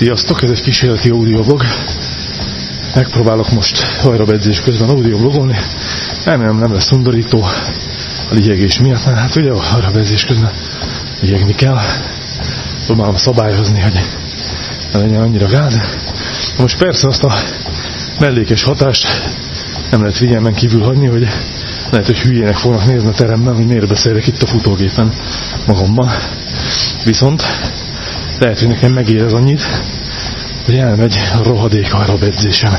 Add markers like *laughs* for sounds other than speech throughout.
Sziasztok, ez egy kísérleti audioblog. Megpróbálok most hajra edzés közben audioblogolni. Remélem nem lesz undorító a ligyegés miatt, mert hát ugye a hajra edzés közben ligyegni kell. Próbálom szabályozni, hogy ne legyen annyira gáz. Most persze azt a mellékes hatást nem lehet figyelmen kívül hagyni, hogy lehet, hogy hülyének fognak nézni a teremben, hogy miért beszélek itt a futógépen magamban. Viszont lehet, hogy nekem megérez annyit, hogy elmegy a rohadék arra edzésem.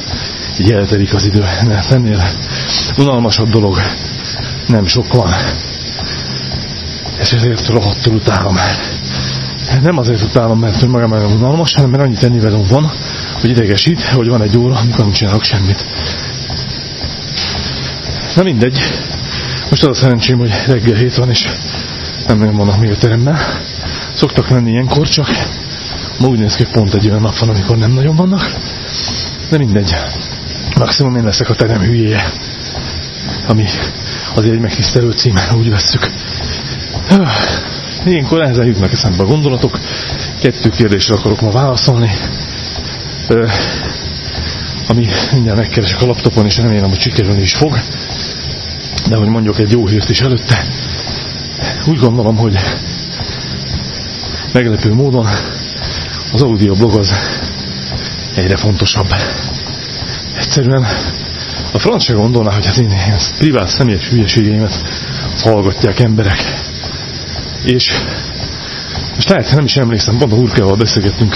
Így eltelik az idő. Mert ennél unalmasabb dolog nem sok van. És ezért rohadtul utálom. Nem azért utálom, mert magam nagyon unalmas, hanem mert annyit ennivelem van, hogy idegesít, hogy van egy óra, amikor nem csinálok semmit. Na mindegy. Most az a szerencsém, hogy reggel hét van, és nem nagyon vannak még a teremben. Szoktak lenni ilyenkor, csak ma úgy néz ki, pont egy olyan nap van, amikor nem nagyon vannak. De mindegy. Maximum én leszek a terem hülyéje. Ami azért egy megtisztelő cím, úgy vesszük. Ilyenkor ezzel jutnak eszembe a gondolatok. Kettő kérdésre akarok ma válaszolni. Ami mindjárt megkeresek a laptopon, és remélem, hogy sikerülni is fog. De hogy mondjuk egy jó hírt is előtte. Úgy gondolom, hogy meglepő módon az audioblog az egyre fontosabb. Egyszerűen a franc se gondolná, hogy az én ilyen privát személyes hülyeségeimet hallgatják emberek. És most lehet, nem is emlékszem, pont a Hurkával beszélgettünk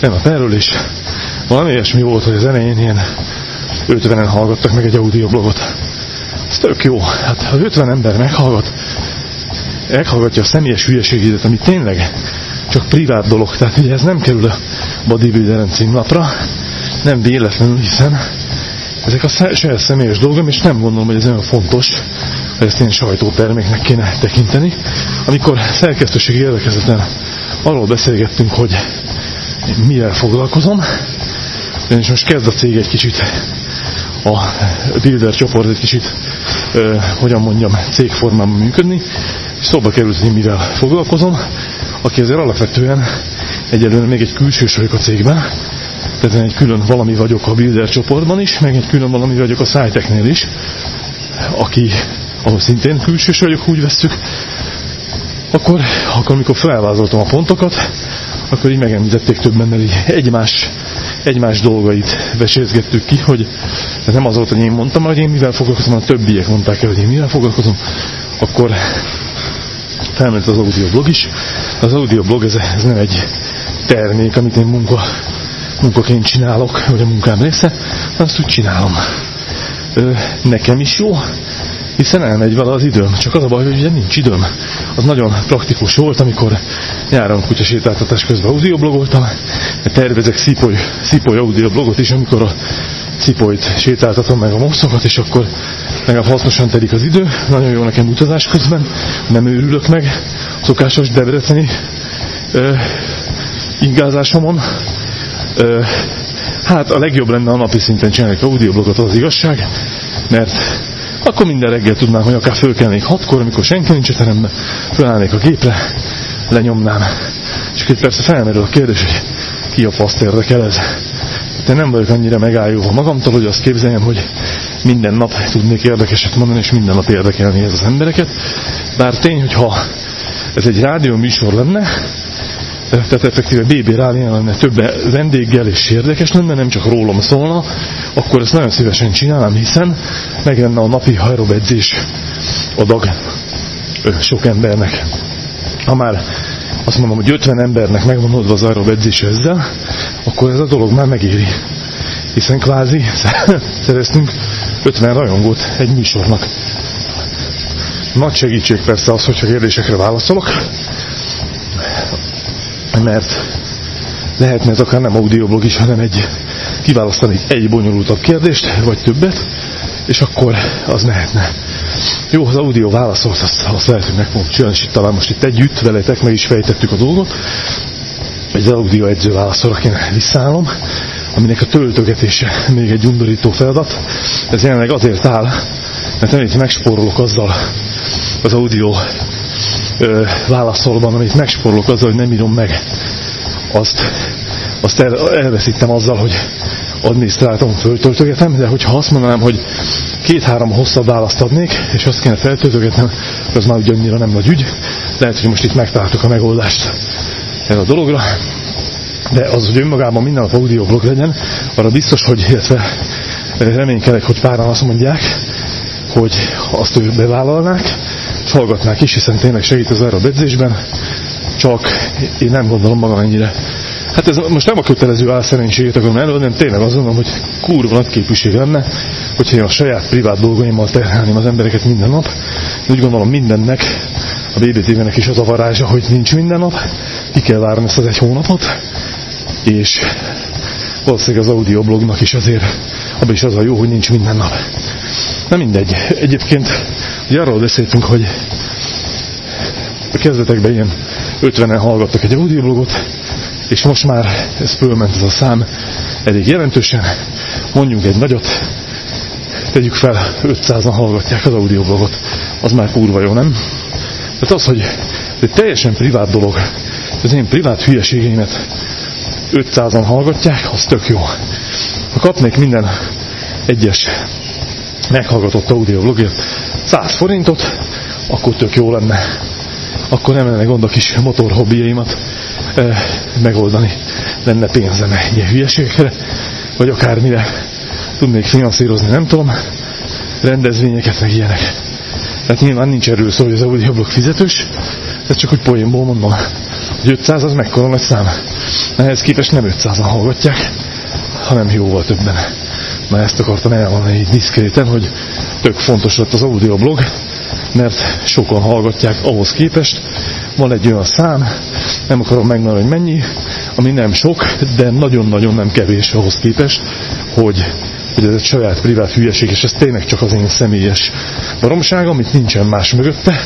tegnap erről, és valami ilyesmi volt, hogy az elején ilyen 50-en hallgattak meg egy audioblogot. Ez tök jó. Hát ha 50 ember meghallgat, meghallgatja a személyes hülyeségédet, ami tényleg csak privát dolog. Tehát ugye ez nem kerül a bodybuilderen címlapra, nem véletlenül, hiszen ezek a saját személyes dolgom, és nem gondolom, hogy ez olyan fontos, hogy ezt én sajtóterméknek kéne tekinteni. Amikor szerkesztőségi érdekezeten arról beszélgettünk, hogy mivel foglalkozom, és most kezd a cég egy kicsit, a Builder csoport egy kicsit, hogyan mondjam, cégformában működni, és szóba került, hogy mivel foglalkozom, aki azért alapvetően egyelőre még egy külsős vagyok a cégben, tehát egy külön valami vagyok a Builder csoportban is, meg egy külön valami vagyok a Szájteknél is, aki, ahol szintén külsős vagyok, úgy veszük, akkor, akkor amikor felvázoltam a pontokat, akkor így megemlítették többen, mert így egymás, egymás dolgait vesézgettük ki, hogy ez nem az volt, hogy én mondtam, hogy én mivel foglalkozom, a többiek mondták el, hogy én mivel foglalkozom, akkor felment az audioblog is. Az audioblog ez, ez nem egy termék, amit én munka, munkaként csinálok, vagy a munkám része, azt úgy csinálom. Ö, nekem is jó, hiszen elmegy vele az időm. Csak az a baj, hogy ugye nincs időm. Az nagyon praktikus volt, amikor nyáron kutyasétáltatás közben audioblogoltam, tervezek szipoly, szipoly audioblogot is, amikor a szipolyt sétáltatom meg a morszokat, és akkor legalább hasznosan telik az idő. Nagyon jó nekem utazás közben, nem őrülök meg szokásos debreceni ö, ingázásomon. Ö, hát a legjobb lenne a napi szinten csinálni audioblogot, az igazság, mert akkor minden reggel tudnám, hogy akár fölkelnék hatkor, amikor senki nincs a teremben, fölállnék a gépre, lenyomnám. És itt persze felmerül a kérdés, hogy ki a faszt érdekel ez. De nem vagyok annyira megálljóva magamtól, hogy azt képzeljem, hogy minden nap tudnék érdekeset mondani, és minden nap érdekelni ez az embereket. Bár tény, hogy ha ez egy rádió műsor lenne, tehát effektíve BB rádió lenne több vendéggel és érdekes lenne, nem csak rólam szólna, akkor ezt nagyon szívesen csinálnám, hiszen meg lenne a napi edzés adag sok embernek. Ha már azt mondom, hogy 50 embernek megvan oldva az aerob edzés ezzel, akkor ez a dolog már megéri. Hiszen kvázi *laughs* szereztünk 50 rajongót egy műsornak. Nagy segítség persze az, hogyha kérdésekre válaszolok, mert lehetne ez akár nem audioblog is, hanem egy kiválasztani egy bonyolultabb kérdést, vagy többet, és akkor az lehetne. Jó, az audio válaszolt, azt, azt lehet, hogy meg fogom csinálni, és itt talán most itt együtt veletek meg is fejtettük a dolgot. Egy audio edző válaszolra kéne visszállom, aminek a töltögetése még egy undorító feladat. Ez jelenleg azért áll, mert nem megspórolok azzal az audio ö, válaszolban, amit megspórolok azzal, hogy nem írom meg azt, azt el, elveszítem azzal, hogy adminisztrátom, föltöltögetem, de hogyha azt mondanám, hogy két-három hosszabb választ adnék, és azt kéne feltöltögetnem, az már ugye nem nagy ügy. Lehet, hogy most itt megtaláltuk a megoldást erre a dologra. De az, hogy önmagában minden nap audioblog legyen, arra biztos, hogy illetve reménykedek, hogy páran azt mondják, hogy azt ők bevállalnák, hallgatnák is, hiszen tényleg segít az erre a bedzésben, csak én nem gondolom magam ennyire Hát ez most nem a kötelező álszerénységet akarom előadni, hanem tényleg azt gondolom, hogy kurva nagy képűség lenne, hogyha én a saját privát dolgaimmal terhelném az embereket minden nap. Úgy gondolom mindennek, a BBTV-nek is az a varázsa, hogy nincs minden nap, ki kell várni ezt az egy hónapot, és valószínűleg az audioblognak is azért, abban is az a jó, hogy nincs minden nap. Nem mindegy. Egyébként ugye arról beszéltünk, hogy a kezdetekben ilyen 50-en hallgattak egy audioblogot, és most már ez fölment ez a szám elég jelentősen. Mondjunk egy nagyot, tegyük fel, 500-an hallgatják az audioblogot, az már kurva jó, nem? Tehát az, hogy egy teljesen privát dolog, az én privát hülyeségeimet 500-an hallgatják, az tök jó. Ha kapnék minden egyes meghallgatott audioblogért 100 forintot, akkor tök jó lenne. Akkor nem lenne gond a kis motorhobbiaimat megoldani. Lenne pénzem egy hülyeségre, vagy akármire tudnék finanszírozni, nem tudom, rendezvényeket, meg ilyenek. Tehát nyilván nincs erről szó, hogy az audioblog fizetős, ez csak úgy poénból mondom, hogy 500 az mekkora nagy szám. Ehhez képest nem 500-an hallgatják, hanem jóval többen. Na ezt akartam elmondani így diszkréten, hogy tök fontos lett az audioblog, mert sokan hallgatják ahhoz képest. Van egy olyan szám, nem akarom megmondani, hogy mennyi, ami nem sok, de nagyon-nagyon nem kevés ahhoz képest, hogy, hogy ez egy saját privát hülyeség, és ez tényleg csak az én személyes baromság, amit nincsen más mögötte.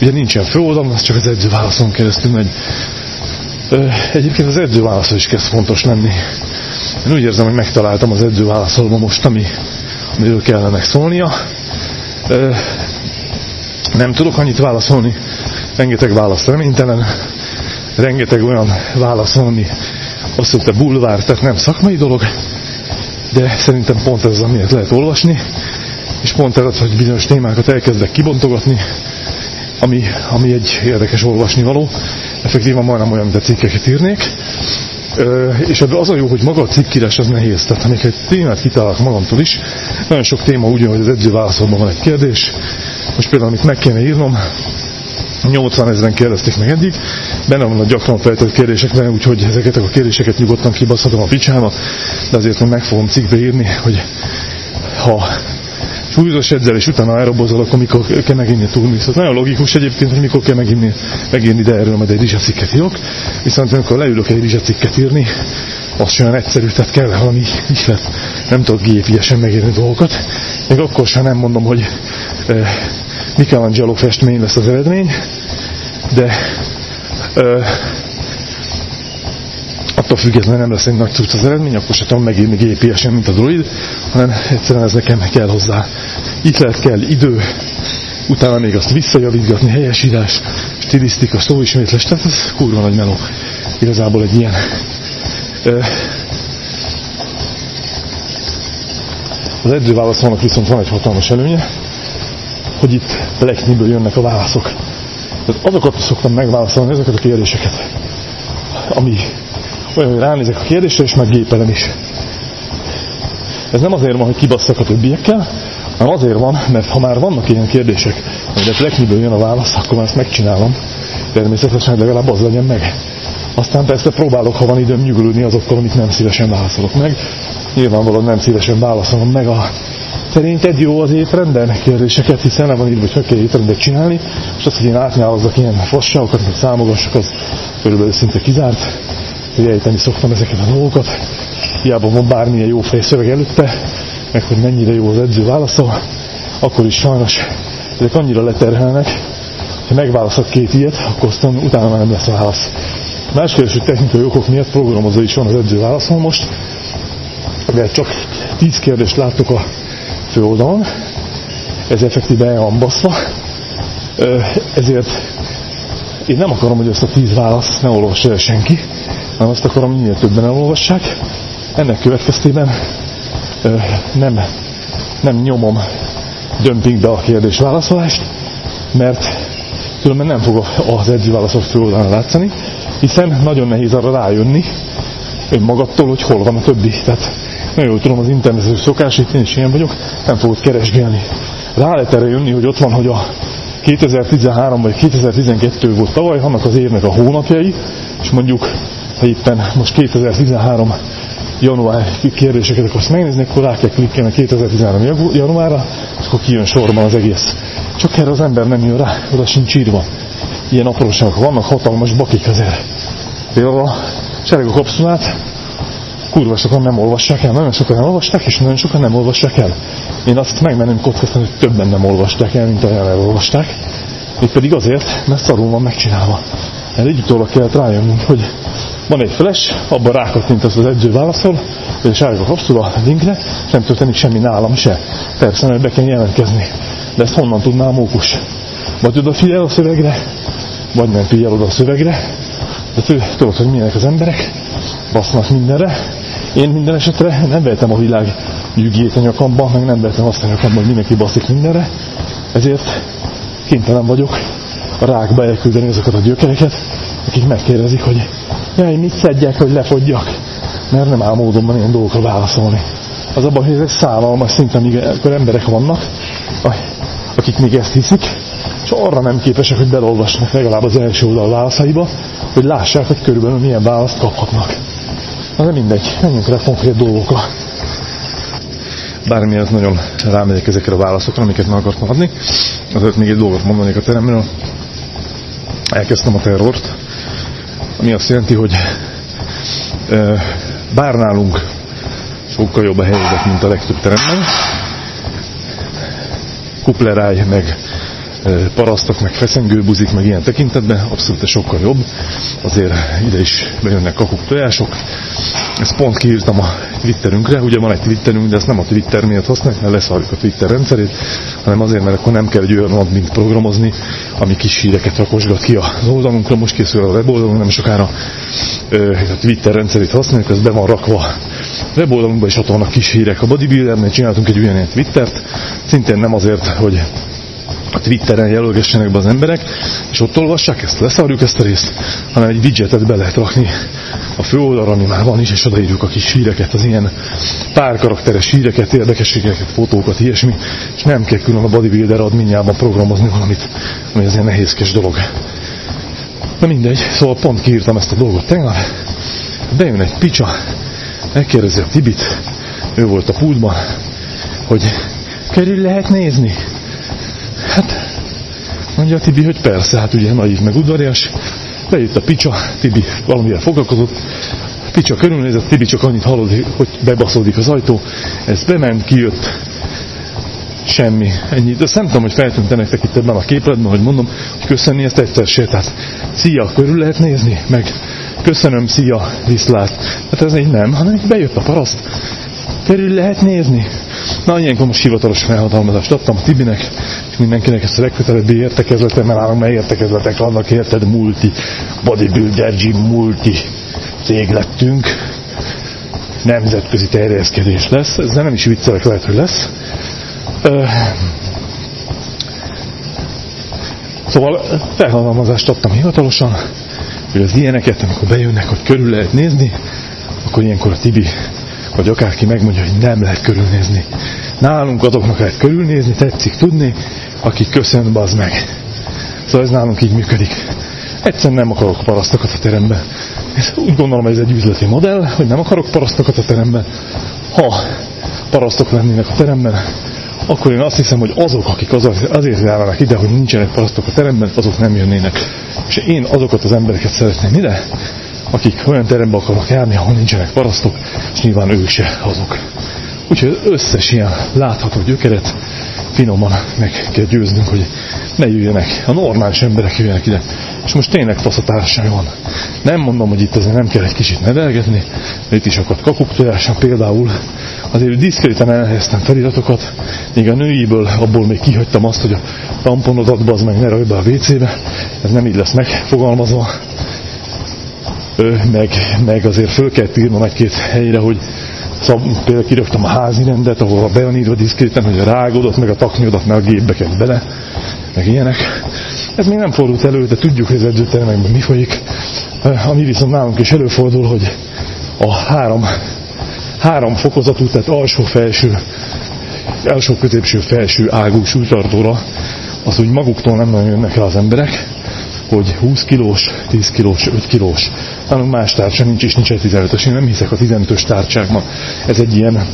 Ugye nincsen főoldalom, az csak az edzőválaszon keresztül megy. Egyébként az edzőválaszol is kezd fontos lenni. Én úgy érzem, hogy megtaláltam az edzőválaszolva most, ami, amiről kellene szólnia. Nem tudok annyit válaszolni, rengeteg válasz reménytelen, rengeteg olyan válasz van, ami azt mondta bulvár, tehát nem szakmai dolog, de szerintem pont ez az, amiért lehet olvasni, és pont ez az, hogy bizonyos témákat elkezdek kibontogatni, ami, ami egy érdekes olvasni való. Effektívan majdnem olyan, mint a cikkeket írnék. Ö, és az a jó, hogy maga a cikkírás az nehéz. Tehát amikor egy témát kitalálok magamtól is, nagyon sok téma úgy hogy az edző válaszolban van egy kérdés. Most például, amit meg kéne írnom, 80 ezeren kérdezték meg eddig, benne van a gyakran feltett kérdésekben, úgyhogy ezeket a kérdéseket nyugodtan kibaszhatom a picsába, de azért meg fogom cikkbe írni, hogy ha súlyos edzel, és utána aerobozol, akkor mikor kell meginni túlni. Szóval nagyon logikus egyébként, hogy mikor kell meginni, megírni, de erről majd egy rizsacikket írok. Viszont amikor leülök egy rizsacikket írni, az olyan egyszerű, tehát kell valami ihlet, nem tudok gépiesen megírni dolgokat. Még akkor sem nem mondom, hogy eh, Michelangelo festmény lesz az eredmény, de eh, attól függetlenül nem lesz egy nagy cucc az eredmény, akkor se tudom megírni gépiesen, mint a droid, hanem egyszerűen ez nekem kell hozzá. Itt lehet kell idő, utána még azt visszajavítgatni, helyesírás, stilisztika, szóismétlés, tehát ez kurva nagy meló. Igazából egy ilyen. Az edzőválaszolnak viszont van egy hatalmas előnye, hogy itt lekniből jönnek a válaszok. Tehát azokat szoktam megválaszolni, ezeket a kérdéseket, ami olyan, hogy ránézek a kérdésre, és meggépelem is. Ez nem azért van, hogy kibasszak a többiekkel, hanem azért van, mert ha már vannak ilyen kérdések, amire lekniből jön a válasz, akkor már ezt megcsinálom. Természetesen legalább az legyen meg. Aztán persze próbálok, ha van időm nyugodni azokkal, amit nem szívesen válaszolok meg. Nyilvánvalóan nem szívesen válaszolom meg a szerinted jó az étrenden kérdéseket, hiszen nem van írva, hogy hogy kell étrendet csinálni, és azt, hogy én átnyálozzak ilyen fasságokat, hogy számogassak, az körülbelül szinte kizárt hogy ejteni szoktam ezeket a dolgokat. Hiába van bármilyen jó fejszöveg előtte, meg hogy mennyire jó az edző válaszol, akkor is sajnos ezek annyira leterhelnek, ha megválaszol két ilyet, akkor aztán utána már nem lesz válasz. Más kérdés, hogy technikai okok miatt programozó is van az edző válaszol most, de csak 10 kérdést láttok a főoldalon, ez effektíve el van baszva, ezért én nem akarom, hogy ezt a 10 választ ne olvassa el senki, hanem azt akarom, minél többen elolvassák. Ennek következtében ö, nem, nem nyomom dömpingbe a kérdés válaszolást, mert különben nem fog az edzőválaszok főoldalán látszani, hiszen nagyon nehéz arra rájönni önmagattól, hogy hol van a többi. Tehát nagyon jól tudom az internetes szokás, itt én is ilyen vagyok, nem fogod keresgélni. Rá lehet erre jönni, hogy ott van, hogy a 2013 vagy 2012 volt tavaly, annak az évnek a hónapjai, és mondjuk, ha éppen most 2013 január kérdéseket akarsz megnézni, akkor rá kell klikkelni 2013 januárra, és akkor kijön sorban az egész. Csak erre az ember nem jön rá, oda sincs írva. Ilyen apróságok vannak, hatalmas bakik azért. Például a sereg a kapszulát, kurva sokan nem olvassák el, nagyon sokan nem olvasták, és nagyon sokan nem olvassák el. Én azt megmenem kockáztatni, hogy többen nem olvasták el, mint olyan elolvasták. pedig azért, mert szarul van megcsinálva. Erre így utólag kellett rájönnünk, hogy van egy flash, abban rákattint az, edző válaszol, és kapszula a linkre, és nem történik semmi nálam se. Persze, mert be kell jelentkezni. De ezt honnan tudná a mókus? Vagy odafigyel a szövegre, vagy nem figyel oda a szövegre. De tudod, hogy milyenek az emberek, basznak mindenre. Én minden esetre nem vehetem a világ nyűgét a nyakamba, meg nem vehetem azt a nyakamba, hogy mindenki baszik mindenre. Ezért kénytelen vagyok rákba elküldeni azokat a gyökereket, akik megkérdezik, hogy jaj, mit szedjek, hogy lefogjak, mert nem áll módonban ilyen dolgokra válaszolni. Az abban, hogy ezek szállalmas szinten, amíg akkor emberek vannak, akik még ezt hiszik, és arra nem képesek, hogy belolvasnak legalább az első oldal válaszaiba, hogy lássák, hogy körülbelül milyen választ kaphatnak. Na de mindegy, menjünk rá konkrét dolgokra. Bármilyen nagyon rámegyek ezekre a válaszokra, amiket meg akartam adni, azért még egy dolgot mondanék a teremről. Elkezdtem a terrort, ami azt jelenti, hogy bár nálunk sokkal jobb a helyzet, mint a legtöbb teremben, kupleráj, meg parasztok, meg feszengőbuzik, meg ilyen tekintetben, abszolút sokkal jobb. Azért ide is bejönnek kakuk tojások. Ezt pont kiírtam a Twitterünkre, ugye van egy Twitterünk, de ezt nem a Twitter miatt használjuk, mert leszarjuk a Twitter rendszerét, hanem azért, mert akkor nem kell egy olyan admint programozni, ami kis híreket rakosgat ki az oldalunkra, most készül a weboldalunk, nem sokára a Twitter rendszerét használjuk, ez be van rakva a weboldalunkban, és ott vannak kis hírek. A bodybuildernél csináltunk egy olyan Twittert, szintén nem azért, hogy a Twitteren jelölgessenek be az emberek, és ott olvassák ezt, leszarjuk ezt a részt, hanem egy widgetet be lehet rakni a főoldalra, ami már van is, és odaírjuk a kis híreket, az ilyen pár karakteres híreket, érdekességeket, fotókat, ilyesmi, és nem kell külön a bodybuilder adminjában programozni valamit, ami az ilyen nehézkes dolog. Na mindegy, szóval pont kiírtam ezt a dolgot tegnap, bejön egy picsa, megkérdezi a Tibit, ő volt a pultban, hogy kerül lehet nézni. Hát, mondja a Tibi, hogy persze, hát ugye nagy meg udvarias. Bejött a Picsa, Tibi valamivel foglalkozott. Picsa körülnézett, Tibi csak annyit hallod, hogy bebaszódik az ajtó. Ez bement, kijött, semmi, ennyi. De azt nem tudom, hogy feltűnt nektek itt ebben a képletben, hogy mondom, hogy köszönni ezt egyszer se. Tehát szia, körül lehet nézni, meg köszönöm, szia, viszlát. Hát ez így nem, hanem bejött a paraszt, körül lehet nézni. Na, ilyenkor most hivatalos felhatalmazást adtam a Tibinek, és mindenkinek ezt a legközelebbi értekezletem, mert állom, mert értekezletek vannak, érted, multi, bodybuilder gym, multi cég lettünk. Nemzetközi terjeszkedés lesz, ez nem is viccelek, lehet, hogy lesz. Ö, Szóval felhatalmazást adtam hivatalosan, hogy az ilyeneket, amikor bejönnek, hogy körül lehet nézni, akkor ilyenkor a Tibi vagy akárki megmondja, hogy nem lehet körülnézni. Nálunk azoknak lehet körülnézni, tetszik tudni, akik köszön, az meg. Szóval ez nálunk így működik. Egyszerűen nem akarok parasztokat a teremben. És úgy gondolom, hogy ez egy üzleti modell, hogy nem akarok parasztokat a teremben. Ha parasztok lennének a teremben, akkor én azt hiszem, hogy azok, akik azért járnak ide, hogy nincsenek parasztok a teremben, azok nem jönnének. És én azokat az embereket szeretném ide, akik olyan terembe akarnak járni, ahol nincsenek parasztok, és nyilván ők se azok. Úgyhogy összes ilyen látható gyökeret finoman meg kell győznünk, hogy ne jöjjenek, a normális emberek jöjjenek ide. És most tényleg faszatárság van. Nem mondom, hogy itt azért nem kell egy kicsit nevelgetni, de itt is akadt kakuktojáson például. Azért diszkréten elhelyeztem feliratokat, még a nőiből abból még kihagytam azt, hogy a tamponodat az meg ne rajba a WC-be. Ez nem így lesz megfogalmazva meg, meg azért föl kell írnom egy-két helyre, hogy szab, például kiraktam a házi rendet, ahol be van írva diszkréten, hogy a rágodat, meg a taknyodat, meg a gépbe kell bele, meg ilyenek. Ez még nem fordult elő, de tudjuk, hogy az edzőtermekben mi folyik. Ami viszont nálunk is előfordul, hogy a három, három fokozatú, tehát alsó-felső, alsó-középső, felső ágú súlytartóra, az úgy maguktól nem nagyon jönnek el az emberek, hogy 20 kilós, 10 kilós, 5 kilós. Nálunk más tárcsa nincs, és nincs egy 15-ös. Én nem hiszek a 15-ös tárcsákban. Ez egy ilyen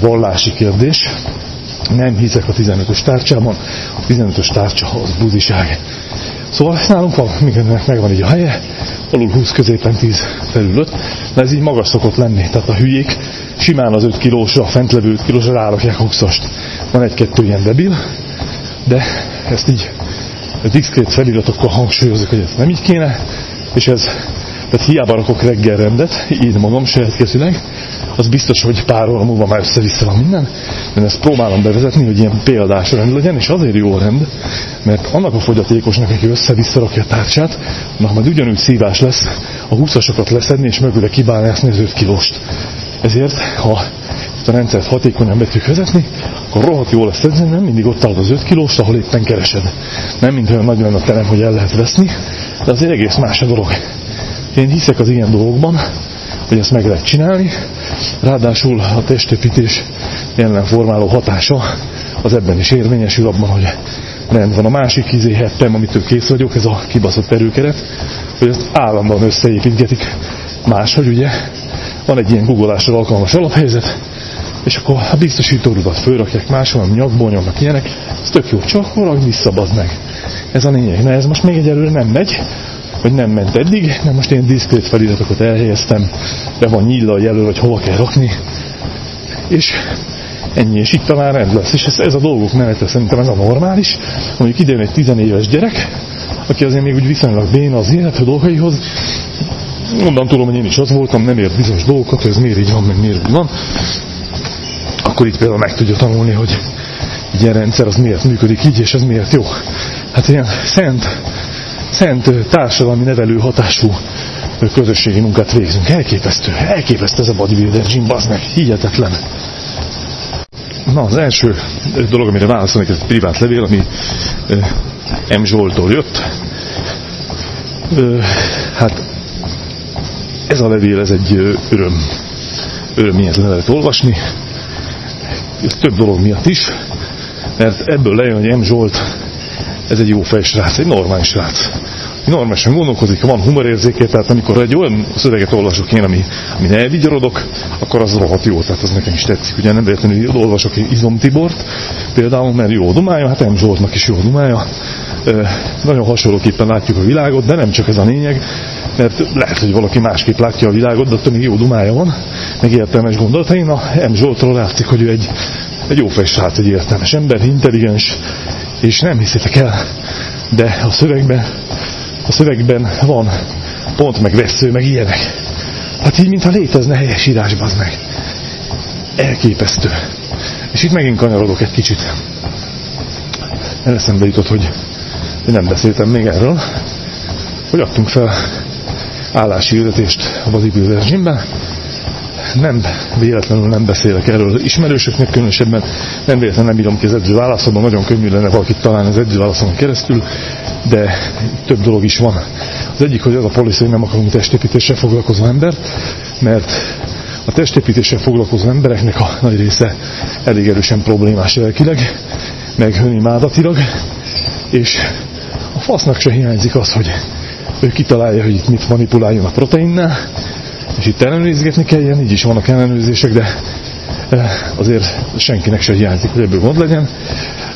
vallási kérdés. Nem hiszek a 15-ös tárcsában. A 15-ös tárcsa az buziság. Szóval nálunk van, mindennek megvan így a helye, alul 20, középen 10, felül 5, de ez így magas szokott lenni. Tehát a hülyék simán az 5 kilósra, a fentlevő 5 kilósra rárakják a 20-ast. Van egy-kettő ilyen debil, de ezt így diszkrét feliratokkal hangsúlyozok, hogy ez nem így kéne, és ez, tehát hiába rakok reggel rendet, így magam kezüleg, az biztos, hogy pár óra múlva már össze-vissza van minden, de ezt próbálom bevezetni, hogy ilyen példás rend legyen, és azért jó rend, mert annak a fogyatékosnak, aki össze-vissza rakja a tárcsát, annak majd ugyanúgy szívás lesz a 20-asokat leszedni, és mögüle kibálnászni az 5 kilóst. Ezért, ha a rendszert hatékonyan be tudjuk vezetni, akkor rohadt jó lesz edzeni, nem mindig ott áll az 5 kilós, ahol éppen keresed. Nem mint olyan nagy lenne a terem, hogy el lehet veszni, de azért egész más a dolog. Én hiszek az ilyen dolgokban, hogy ezt meg lehet csinálni, ráadásul a testépítés jelen formáló hatása az ebben is érvényesül abban, hogy rend van. A másik izé hettem, amitől kész vagyok, ez a kibaszott erőkeret, hogy ezt állandóan összeépítgetik máshogy, ugye, van egy ilyen googolásra alkalmas alaphelyzet, és akkor a biztosítórudat fölrakják máshol, nyakból nyomnak ilyenek, ez tök jó, csak valami visszabad meg. Ez a lényeg. Na ez most még egyelőre nem megy, vagy nem ment eddig, de most én diszkrét feliratokat elhelyeztem, be van nyílla jelöl, hogy hova kell rakni, és ennyi, és itt talán rend lesz. És ez, ez a dolgok menete szerintem ez a normális. Mondjuk idén egy tizenéves gyerek, aki azért még úgy viszonylag béna az élet a dolgaihoz, onnan tudom, hogy én is az voltam, nem ért bizonyos dolgokat, hogy ez miért így van, meg miért így van, akkor itt például meg tudja tanulni, hogy egy ilyen rendszer az miért működik így, és ez miért jó. Hát ilyen szent, szent társadalmi nevelő hatású közösségi munkát végzünk. Elképesztő, elképesztő ez a bodybuilder gym, bazd meg, hihetetlen. Na, az első dolog, amire válaszolnék, ez egy privát levél, ami M. Zsoltól jött. Hát ez a levél, ez egy öröm, öröm ilyet lehet olvasni több dolog miatt is, mert ebből lejön, hogy M. Zsolt, ez egy jó fejsrác, egy normális srác. Normálisan gondolkodik, van humorérzéke, tehát amikor egy olyan szöveget olvasok én, ami, ami ne elvigyarodok, akkor az rohadt jó, tehát az nekem is tetszik. Ugye nem véletlenül olvasok Izom Tibort, például, mert jó dumája, hát M. Zsoltnak is jó dumája. nagyon hasonlóképpen látjuk a világot, de nem csak ez a lényeg, mert lehet, hogy valaki másképp látja a világot, de attól még jó dumája van, meg értelmes gondolatai. Na, M. Zsoltról látszik, hogy ő egy, egy jó srác, egy értelmes ember, intelligens, és nem hiszitek el, de a szövegben, a szövegben van pont meg vesző, meg ilyenek. Hát így, mintha létezne helyes írásban az meg. Elképesztő. És itt megint kanyarodok egy kicsit. El eszembe jutott, hogy nem beszéltem még erről, hogy adtunk fel állási hirdetést a bodybuilder gymben. Nem véletlenül nem beszélek erről ismerősöknek, különösebben nem véletlenül nem írom ki az edző válaszomban, nagyon könnyű lenne valakit találni az edző válaszomon keresztül, de több dolog is van. Az egyik, hogy az a policy, hogy nem akarunk testépítéssel foglalkozó embert, mert a testépítéssel foglalkozó embereknek a nagy része elég erősen problémás lelkileg, meg önimádatilag, és a fasznak se hiányzik az, hogy ő kitalálja, hogy itt mit manipuláljon a proteinnel, és itt ellenőrizgetni kelljen, így is vannak ellenőrzések, de eh, azért senkinek se hiányzik, hogy ebből gond legyen.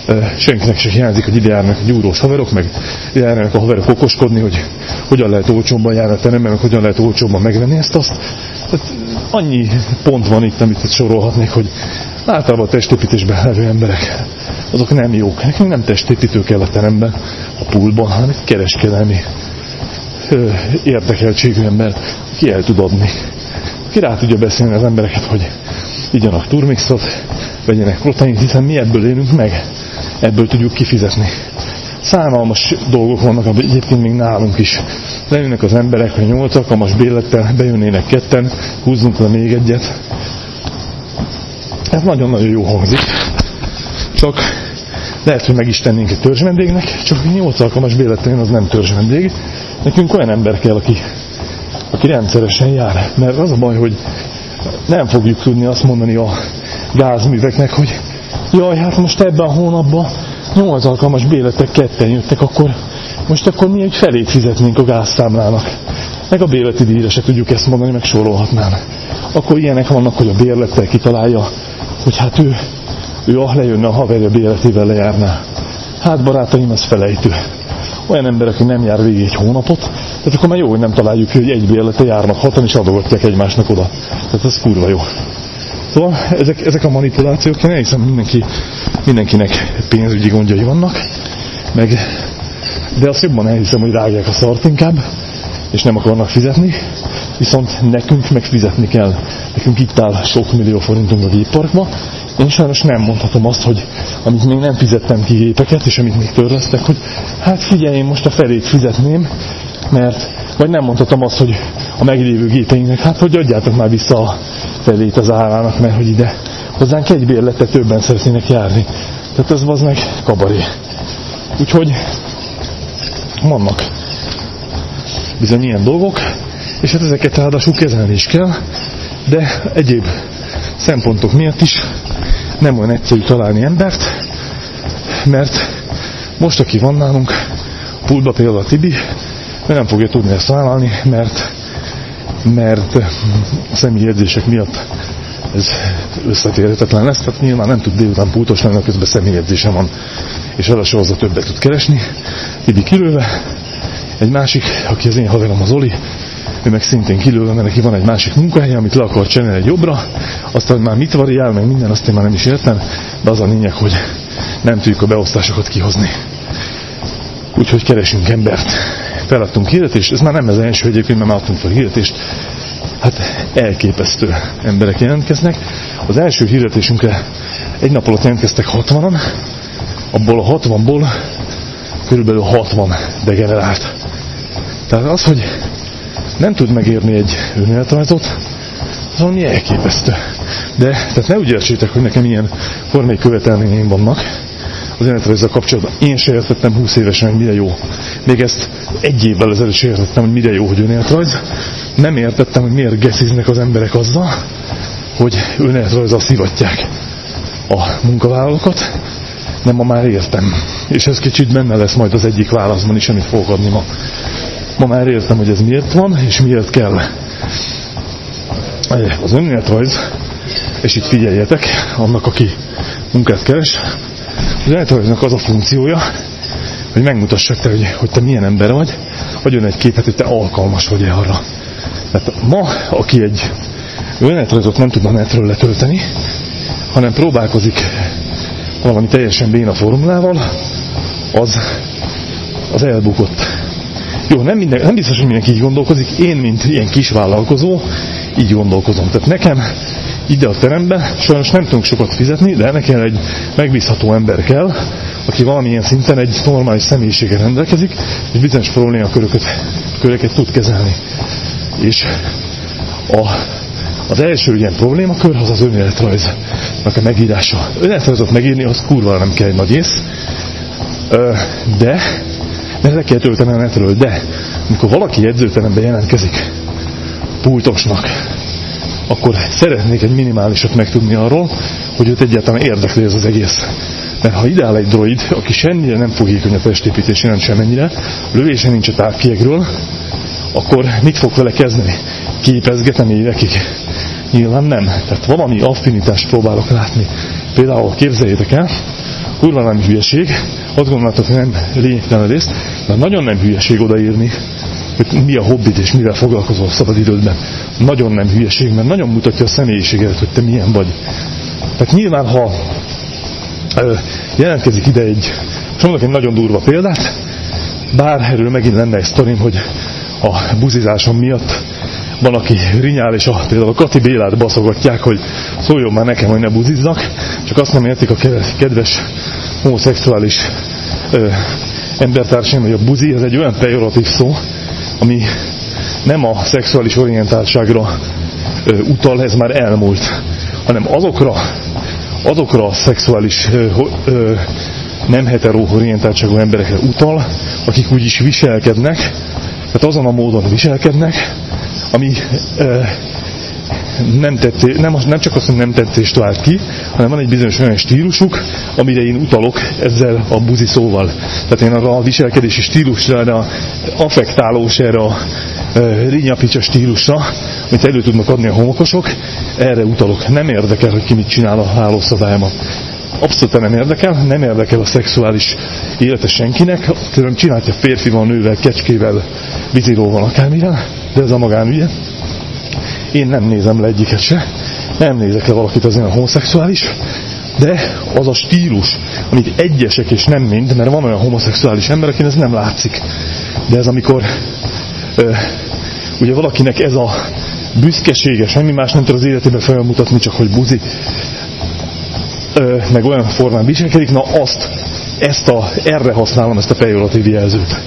Eh, senkinek se hiányzik, hogy ide járnak gyúrós haverok, meg ide járnak a haverok okoskodni, hogy hogyan lehet olcsóbban járni a teremben, meg hogyan lehet olcsóbban megvenni ezt azt. Tehát annyi pont van itt, amit itt sorolhatnék, hogy általában a testépítésben levő emberek, azok nem jók. Nekünk nem testépítő kell a teremben, a pultban, hanem egy kereskedelmi érdekeltségű ember, ki el tud adni. Ki rá tudja beszélni az embereket, hogy igyanak turmixot, vegyenek protein, hiszen mi ebből élünk meg. Ebből tudjuk kifizetni. szánalmas dolgok vannak egyébként még nálunk is. Leülnek az emberek, hogy nyolc alkalmas bélettel bejönnének ketten, húzzunk le még egyet. Ez nagyon-nagyon jó hangzik. Csak lehet, hogy meg is tennénk egy törzsvendégnek, csak 8 alkalmas bélettel az nem törzsvendég. Nekünk olyan ember kell, aki, aki rendszeresen jár. Mert az a baj, hogy nem fogjuk tudni azt mondani a gázműveknek, hogy jaj, hát most ebben a hónapban 8 alkalmas béletek ketten jöttek, akkor most akkor mi egy felét fizetnénk a gázszámlának. Meg a bérleti díjra se tudjuk ezt mondani, meg sorolhatnám. Akkor ilyenek vannak, hogy a bérlettel kitalálja, hogy hát ő, ő ah, lejönne a haverja bérletével lejárná. Hát barátaim, ez felejtő. Olyan ember, aki nem jár végig egy hónapot, tehát akkor már jó, hogy nem találjuk ki, hogy egy bérlete járnak hatan, és adogatják egymásnak oda. Tehát ez kurva jó. Szóval ezek, ezek a manipulációk, én hiszem mindenki, mindenkinek pénzügyi gondjai vannak, meg, de azt jobban elhiszem, hogy rágják a szart inkább, és nem akarnak fizetni, viszont nekünk meg fizetni kell. Nekünk itt áll sok millió forintunk a gépparkba, én sajnos nem mondhatom azt, hogy amit még nem fizettem ki gépeket, és amit még törlesztek, hogy hát figyelj, én most a felét fizetném, mert vagy nem mondhatom azt, hogy a meglévő gépeinknek, hát hogy adjátok már vissza a felét az árának, mert hogy ide hozzánk egy bérletet többen szeretnének járni. Tehát ez az meg kabaré. Úgyhogy vannak bizony ilyen dolgok, és hát ezeket ráadásul kezelni is kell, de egyéb szempontok miatt is nem olyan egyszerű találni embert, mert most, aki van nálunk, pultba például a Tibi, ő nem fogja tudni ezt vállalni, mert, mert a személyi edzések miatt ez összeférhetetlen lesz, tehát nyilván nem tud délután pultos lenni, közben személyedzése van, és arra sorozza többet tud keresni. Tibi kilőve, egy másik, aki az én haverom az Oli, ő meg szintén kilőve, mert neki van egy másik munkahely, amit le akar csinálni egy jobbra, aztán már mit variál, meg minden, azt én már nem is értem, de az a lényeg, hogy nem tudjuk a beosztásokat kihozni. Úgyhogy keresünk embert. Feladtunk hirdetést, ez már nem az első egyébként, mert már adtunk fel hirdetést. Hát elképesztő emberek jelentkeznek. Az első hirdetésünkre egy nap alatt jelentkeztek 60-an, abból a 60-ból körülbelül 60 degenerált. Tehát az, hogy nem tud megérni egy önéletrajzot, az valami elképesztő. De, tehát ne úgy értsétek, hogy nekem ilyen formai követelményeim vannak az önéletrajzzal kapcsolatban. Én se értettem 20 évesen, hogy mire jó. Még ezt egy évvel ezelőtt se értettem, hogy mire jó, hogy önéletrajz. Nem értettem, hogy miért gesziznek az emberek azzal, hogy önéletrajzzal szivatják a munkavállalókat, de ma már értem. És ez kicsit benne lesz majd az egyik válaszban is, amit fogok adni ma. Ma már értem, hogy ez miért van, és miért kell. Az önéletrajz, és itt figyeljetek, annak, aki munkát keres, az önéletrajznak az a funkciója, hogy megmutassák te, hogy, hogy te milyen ember vagy, adjon egy képet, hogy te alkalmas vagy -e arra. Mert ma, aki egy önéletrajzot nem tudna netről letölteni, hanem próbálkozik valami teljesen béna formulával, az, az elbukott. Jó, nem, minden, nem biztos, hogy mindenki így gondolkozik. Én, mint ilyen kis vállalkozó, így gondolkozom. Tehát nekem ide a terembe sajnos nem tudunk sokat fizetni, de nekem egy megbízható ember kell, aki valamilyen szinten egy normális személyiséggel rendelkezik, és bizonyos problémaköröket köröket tud kezelni. És a, az első ilyen problémakör az az önéletrajznak a megírása. Önéletrajzot megírni, az kurva nem kell egy nagy ész, de mert le kell tölteni a netről, de amikor valaki jegyzőteremben jelentkezik pultosnak, akkor szeretnék egy minimálisat megtudni arról, hogy őt egyáltalán érdekli ez az egész. Mert ha ideál egy droid, aki semmire nem fogékony a testépítés nem semennyire, lövése nincs a távkiegről, akkor mit fog vele kezdeni? Képezgetem évekig? Nyilván nem. Tehát valami affinitást próbálok látni. Például képzeljétek el, kurva nem hülyeség, azt gondolnátok, hogy nem lényegtelen részt, de nagyon nem hülyeség odaírni, hogy mi a hobbit és mivel foglalkozol szabad idődben. Nagyon nem hülyeség, mert nagyon mutatja a személyiségedet, hogy te milyen vagy. Tehát nyilván, ha jelentkezik ide egy, mondok egy nagyon durva példát, bár erről megint lenne egy sztorim, hogy a buzizásom miatt van, aki rinyál, és a, például a Kati Bélát baszogatják, hogy szóljon már nekem, hogy ne buzizzak, csak azt nem értik a kedves homoszexuális ö, embertársaim, hogy a buzi, ez egy olyan pejoratív szó, ami nem a szexuális orientáltságra ö, utal, ez már elmúlt, hanem azokra, azokra a szexuális ö, ö, nem hetero orientáltságú emberekre utal, akik úgy is viselkednek, tehát azon a módon viselkednek, ami ö, nem, tetté, nem, nem csak azt, hogy nem tetszést vált ki, hanem van egy bizonyos olyan stílusuk, amire én utalok ezzel a buzi szóval. Tehát én arra a viselkedési stílusra, erre a affektálós, erre a rinyapicsa stílusra, amit elő tudnak adni a homokosok, erre utalok. Nem érdekel, hogy ki mit csinál a hálószobájában. Abszolút nem érdekel, nem érdekel a szexuális élete senkinek, külön csinálja férfival, nővel, kecskével, víziróval, akármilyen, de ez a magánügye. Én nem nézem le egyiket se, nem nézek le valakit az olyan homoszexuális, de az a stílus, amit egyesek és nem mind, mert van olyan homoszexuális ember, akinek ez nem látszik. De ez amikor ö, ugye valakinek ez a büszkesége, semmi más nem tud az életében felmutatni, csak hogy buzi, ö, meg olyan formán viselkedik, na azt, ezt a, erre használom ezt a pejoratív jelzőt.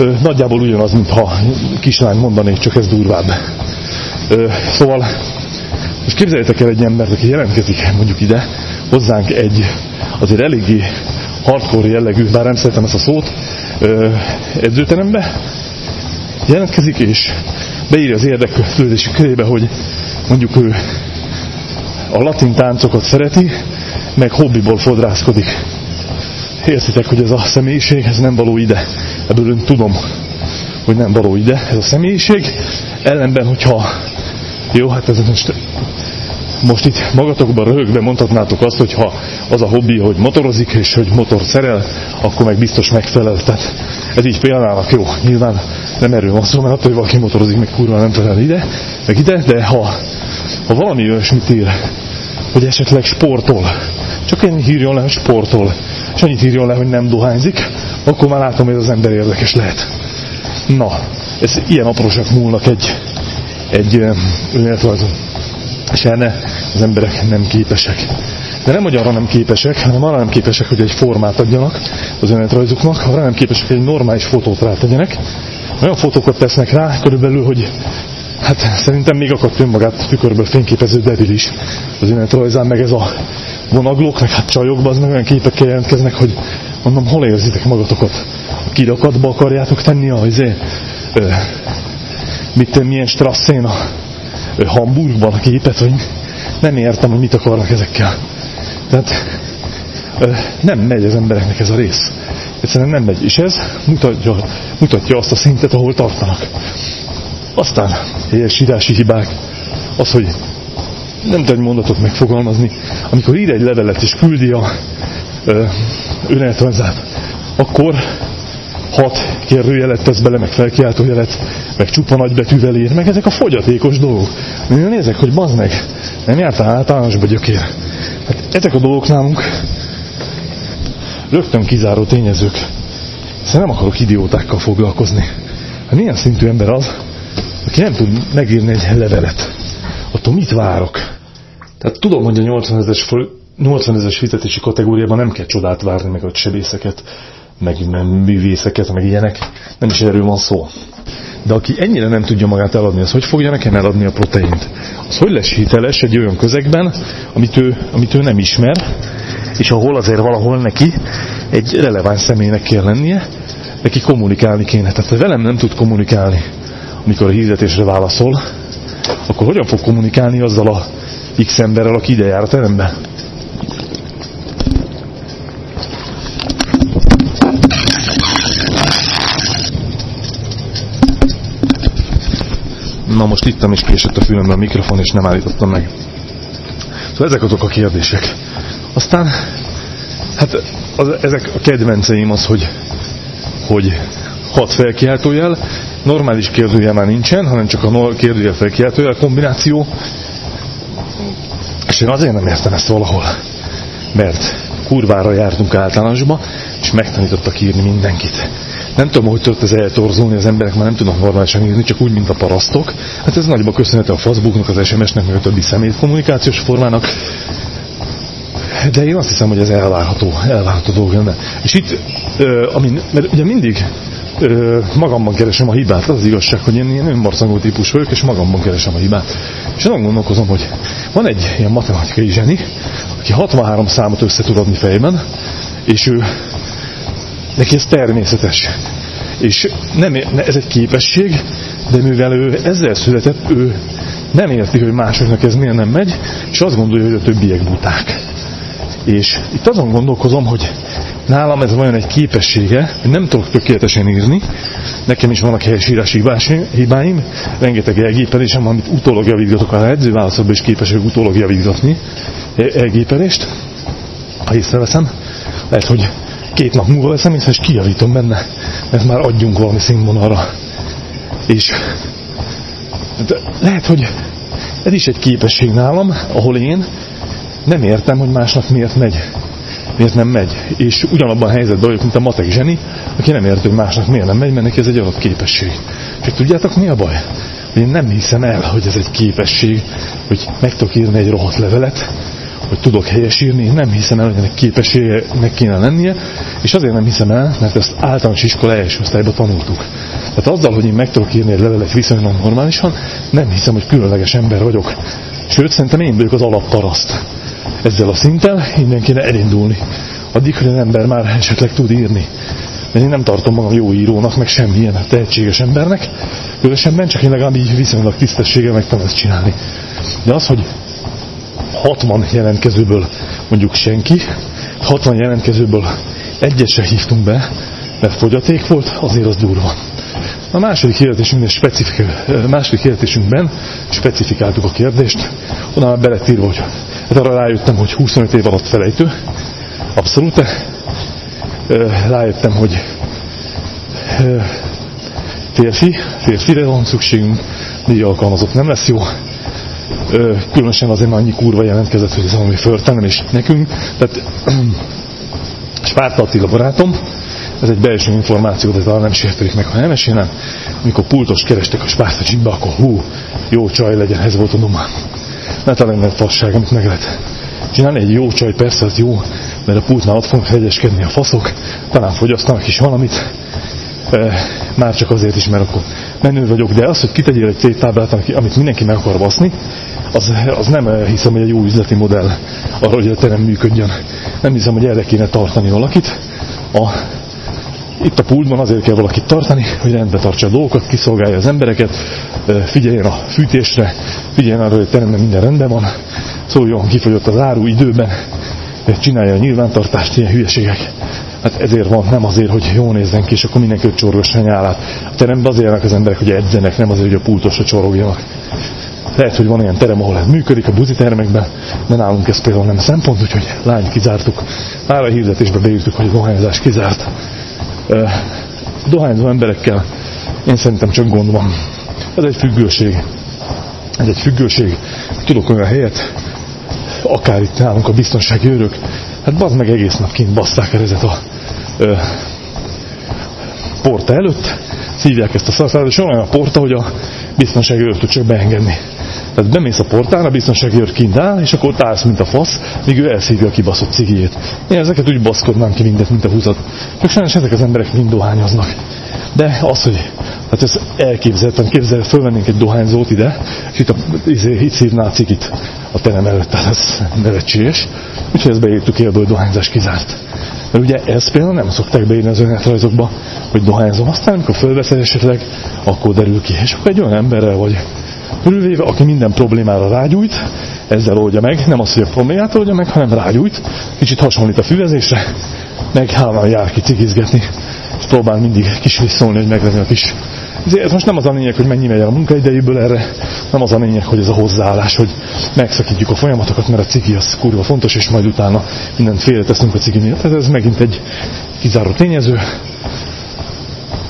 Ö, nagyjából ugyanaz, mintha kislány mondanék, csak ez durvább. Ö, szóval most képzeljétek el egy embert, aki jelentkezik mondjuk ide, hozzánk egy azért eléggé hardcore jellegű, bár nem szeretem ezt a szót, ö, edzőterembe, jelentkezik és beírja az érdeklődési körébe, hogy mondjuk ő a latin táncokat szereti, meg hobbiból fodrászkodik. Értitek, hogy ez a személyiség, ez nem való ide. Ebből ön tudom, hogy nem való ide ez a személyiség. Ellenben, hogyha jó, hát ez most, most itt magatokban röhögve mondhatnátok azt, hogy ha az a hobbi, hogy motorozik és hogy motor szerel, akkor meg biztos megfelel. Tehát ez így például jó. Nyilván nem erről van szó, mert attól, hogy valaki motorozik, meg kurva nem felel ide, meg ide, de ha, ha valami olyasmit ír, hogy esetleg sportol, csak ennyi írjon le, hogy sportol, és annyit írjon le, hogy nem dohányzik, akkor már látom, hogy az ember érdekes lehet. Na, ez ilyen aprósak múlnak egy, egy önéletrajzon. És erre az emberek nem képesek. De nem, hogy arra nem képesek, hanem arra nem képesek, hogy egy formát adjanak az önéletrajzuknak, arra nem képesek, hogy egy normális fotót rátegyenek. Olyan fotókat tesznek rá, körülbelül, hogy hát szerintem még akadt önmagát tükörből fényképező devil is az önéletrajzán, meg ez a vonaglók, meg hát csajokban az meg olyan képekkel jelentkeznek, hogy mondom, hol érzitek magatokat? Kirakatba akarjátok tenni a, izé, ö, mit, milyen strasszén a ö, Hamburgban a képet, hogy nem értem, hogy mit akarnak ezekkel. Tehát ö, nem megy az embereknek ez a rész. Egyszerűen nem megy. És ez mutatja, mutatja azt a szintet, ahol tartanak. Aztán helyesírási hibák, az, hogy nem tud egy mondatot megfogalmazni, amikor ír egy levelet és küldi a önéletrajzát, akkor hat kérdőjelet tesz bele, meg felkiáltójelet, meg csupa nagybetűvel ír, meg ezek a fogyatékos dolgok. Nézek, hogy bazd meg, nem jártál általánosba gyökér. Hát ezek a dolgok nálunk rögtön kizáró tényezők. Szóval nem akarok idiótákkal foglalkozni. Hát milyen szintű ember az, aki nem tud megírni egy levelet? Attól mit várok? Tehát tudom, hogy a 80 ezeres 80 ezeres fizetési kategóriában nem kell csodát várni, meg a sebészeket, meg művészeket, meg ilyenek. Nem is erről van szó. De aki ennyire nem tudja magát eladni, az hogy fogja nekem eladni a proteint? Az hogy lesz hiteles egy olyan közegben, amit ő, amit ő nem ismer, és ahol azért valahol neki egy releváns személynek kell lennie, neki kommunikálni kéne. Tehát velem nem tud kommunikálni, amikor a hirdetésre válaszol, akkor hogyan fog kommunikálni azzal a X emberrel, aki ide jár a terembe? Na most ittam és késett a fülemben a mikrofon, és nem állítottam meg. Szóval ezek azok a kérdések. Aztán, hát az, ezek a kedvenceim az, hogy, hogy hat felkiáltójel, normális kérdőjel már nincsen, hanem csak a kérdőjel felkiáltójel kombináció. És én azért nem értem ezt valahol. Mert kurvára jártunk általánosba, és megtanítottak írni mindenkit. Nem tudom, hogy tudott ez eltorzulni, az emberek már nem tudnak normálisan írni, csak úgy, mint a parasztok. Hát ez nagyban köszönhető a Facebooknak, az SMS-nek, meg a többi személy kommunikációs formának. De én azt hiszem, hogy ez elvárható, elvárható dolog lenne. És itt ö, amin, mert ugye mindig ö, magamban keresem a hibát, az, az igazság, hogy én ilyen önmarcangó típus vagyok, és magamban keresem a hibát. És azon gondolkozom, hogy van egy ilyen matematikai zseni, aki 63 számot össze tud adni fejben, és ő, neki ez természetes. És nem, ez egy képesség, de mivel ő ezzel született, ő nem érti, hogy másoknak ez miért nem megy, és azt gondolja, hogy a többiek buták. És itt azon gondolkozom, hogy nálam ez olyan egy képessége, hogy nem tudok tökéletesen írni, nekem is vannak helyesírási hibáim, rengeteg elgépelésem, amit utólag javítgatok a edzőválaszokban is képes vagyok utólag javítgatni elgépelést, ha észreveszem. Lehet, hogy két nap múlva veszem észre, és kijavítom benne, mert már adjunk valami színvonalra. És de lehet, hogy ez is egy képesség nálam, ahol én nem értem, hogy másnak miért megy. Miért nem megy. És ugyanabban a helyzetben vagyok, mint a matek zseni, aki nem érti, hogy másnak miért nem megy, mert neki ez egy adott képesség. És tudjátok mi a baj? Hogy én nem hiszem el, hogy ez egy képesség, hogy meg tudok írni egy rohadt levelet, hogy tudok helyes írni, nem hiszem el, hogy ennek képességnek kéne lennie, és azért nem hiszem el, mert ezt általános iskola első osztályban tanultuk. Tehát azzal, hogy én meg tudok írni egy levelet viszonylag normálisan, nem hiszem, hogy különleges ember vagyok. Sőt, szerintem én vagyok az alapparaszt. Ezzel a szinten innen kéne elindulni. Addig, hogy az ember már esetleg tud írni. Mert én nem tartom magam jó írónak, meg semmilyen tehetséges embernek. Különösebben csak én legalább így viszonylag tisztességgel meg tudom ezt csinálni. De az, hogy 60 jelentkezőből mondjuk senki, 60 jelentkezőből egyet se hívtunk be, mert fogyaték volt, azért az durva. A második hirdetésünkben, specifik, második hirdetésünkben specifikáltuk a kérdést, oda már belett írva, hogy hát arra rájöttem, hogy 25 év alatt felejtő, abszolút, rájöttem, hogy férfi, férfire van szükségünk, négy alkalmazott nem lesz jó, különösen azért annyi kurva jelentkezett, hogy ez valami föltenem, és nekünk, tehát *clears throat* Spárta Attila barátom, ez egy belső információ, de talán nem sértelik meg, ha nem mesélem. Mikor pultos kerestek a Spárta gymbe, akkor hú, jó csaj legyen, ez volt a duma. Ne talán nem fasság, amit meg lehet csinálni. Egy jó csaj persze az jó, mert a pultnál ott fognak hegyeskedni a faszok, talán fogyasztanak is valamit, már csak azért is, mert akkor menő vagyok, de az, hogy kitegyél egy tétáblát, amit mindenki meg akar baszni, az, az nem hiszem, hogy egy jó üzleti modell arra, hogy a terem működjön. Nem hiszem, hogy erre kéne tartani valakit. A, itt a pultban azért kell valakit tartani, hogy rendbe tartsa a dolgokat, kiszolgálja az embereket, figyeljen a fűtésre, figyeljen arra, hogy a teremben minden rendben van, szóljon, kifogyott az áru időben, csinálja a nyilvántartást, ilyen hülyeségek. Hát ezért van, nem azért, hogy jól nézzen ki, és akkor mindenki csorgassa nyálát. A teremben azért az emberek, hogy edzenek, nem azért, hogy a pultosra csorogjanak. Lehet, hogy van olyan terem, ahol ez működik a buzi termekben, de nálunk ez például nem szempont, úgyhogy lányt kizártuk. Már a hirdetésbe beírtuk, hogy a dohányzás kizárt. Dohányzó emberekkel én szerintem csak gond van. Ez egy függőség. Ez egy függőség. Tudok olyan helyet, akár itt nálunk a biztonsági őrök, hát bazd meg egész nap kint basszák erezet a ö, porta előtt, szívják ezt a szarszát, és olyan a porta, hogy a biztonsági őr tud csak beengedni. Tehát bemész a portán, a biztonsági őr kint áll, és akkor állsz, mint a fasz, míg ő elszívja a kibaszott cigijét. Én ezeket úgy baszkodnám ki mindet, mint a húzat. Csak sajnos ezek az emberek mind dohányoznak. De az, hogy hát ez elképzelhetem, képzel, fölvennénk egy dohányzót ide, és itt, a, izé, itt szívná a cigit a terem előtt, tehát ez nevetséges. Úgyhogy ezt beírtuk élből, dohányzás kizárt. Mert ugye ezt például nem szokták beírni az önéletrajzokba, hogy dohányzom. Aztán, amikor fölveszed esetleg, akkor derül ki. És akkor egy olyan emberrel vagy körülvéve, aki minden problémára rágyújt, ezzel oldja meg, nem az, hogy a problémát oldja meg, hanem rágyújt, kicsit hasonlít a füvezésre, meg hálán jár ki cigizgetni, és próbál mindig kis visszolni, hogy megvenni a kis ez most nem az a lényeg, hogy mennyi megy a munkaidejéből erre, nem az a lényeg, hogy ez a hozzáállás, hogy megszakítjuk a folyamatokat, mert a cigi az kurva fontos, és majd utána mindent félreteszünk a cigi miatt. Ez, ez megint egy kizáró tényező.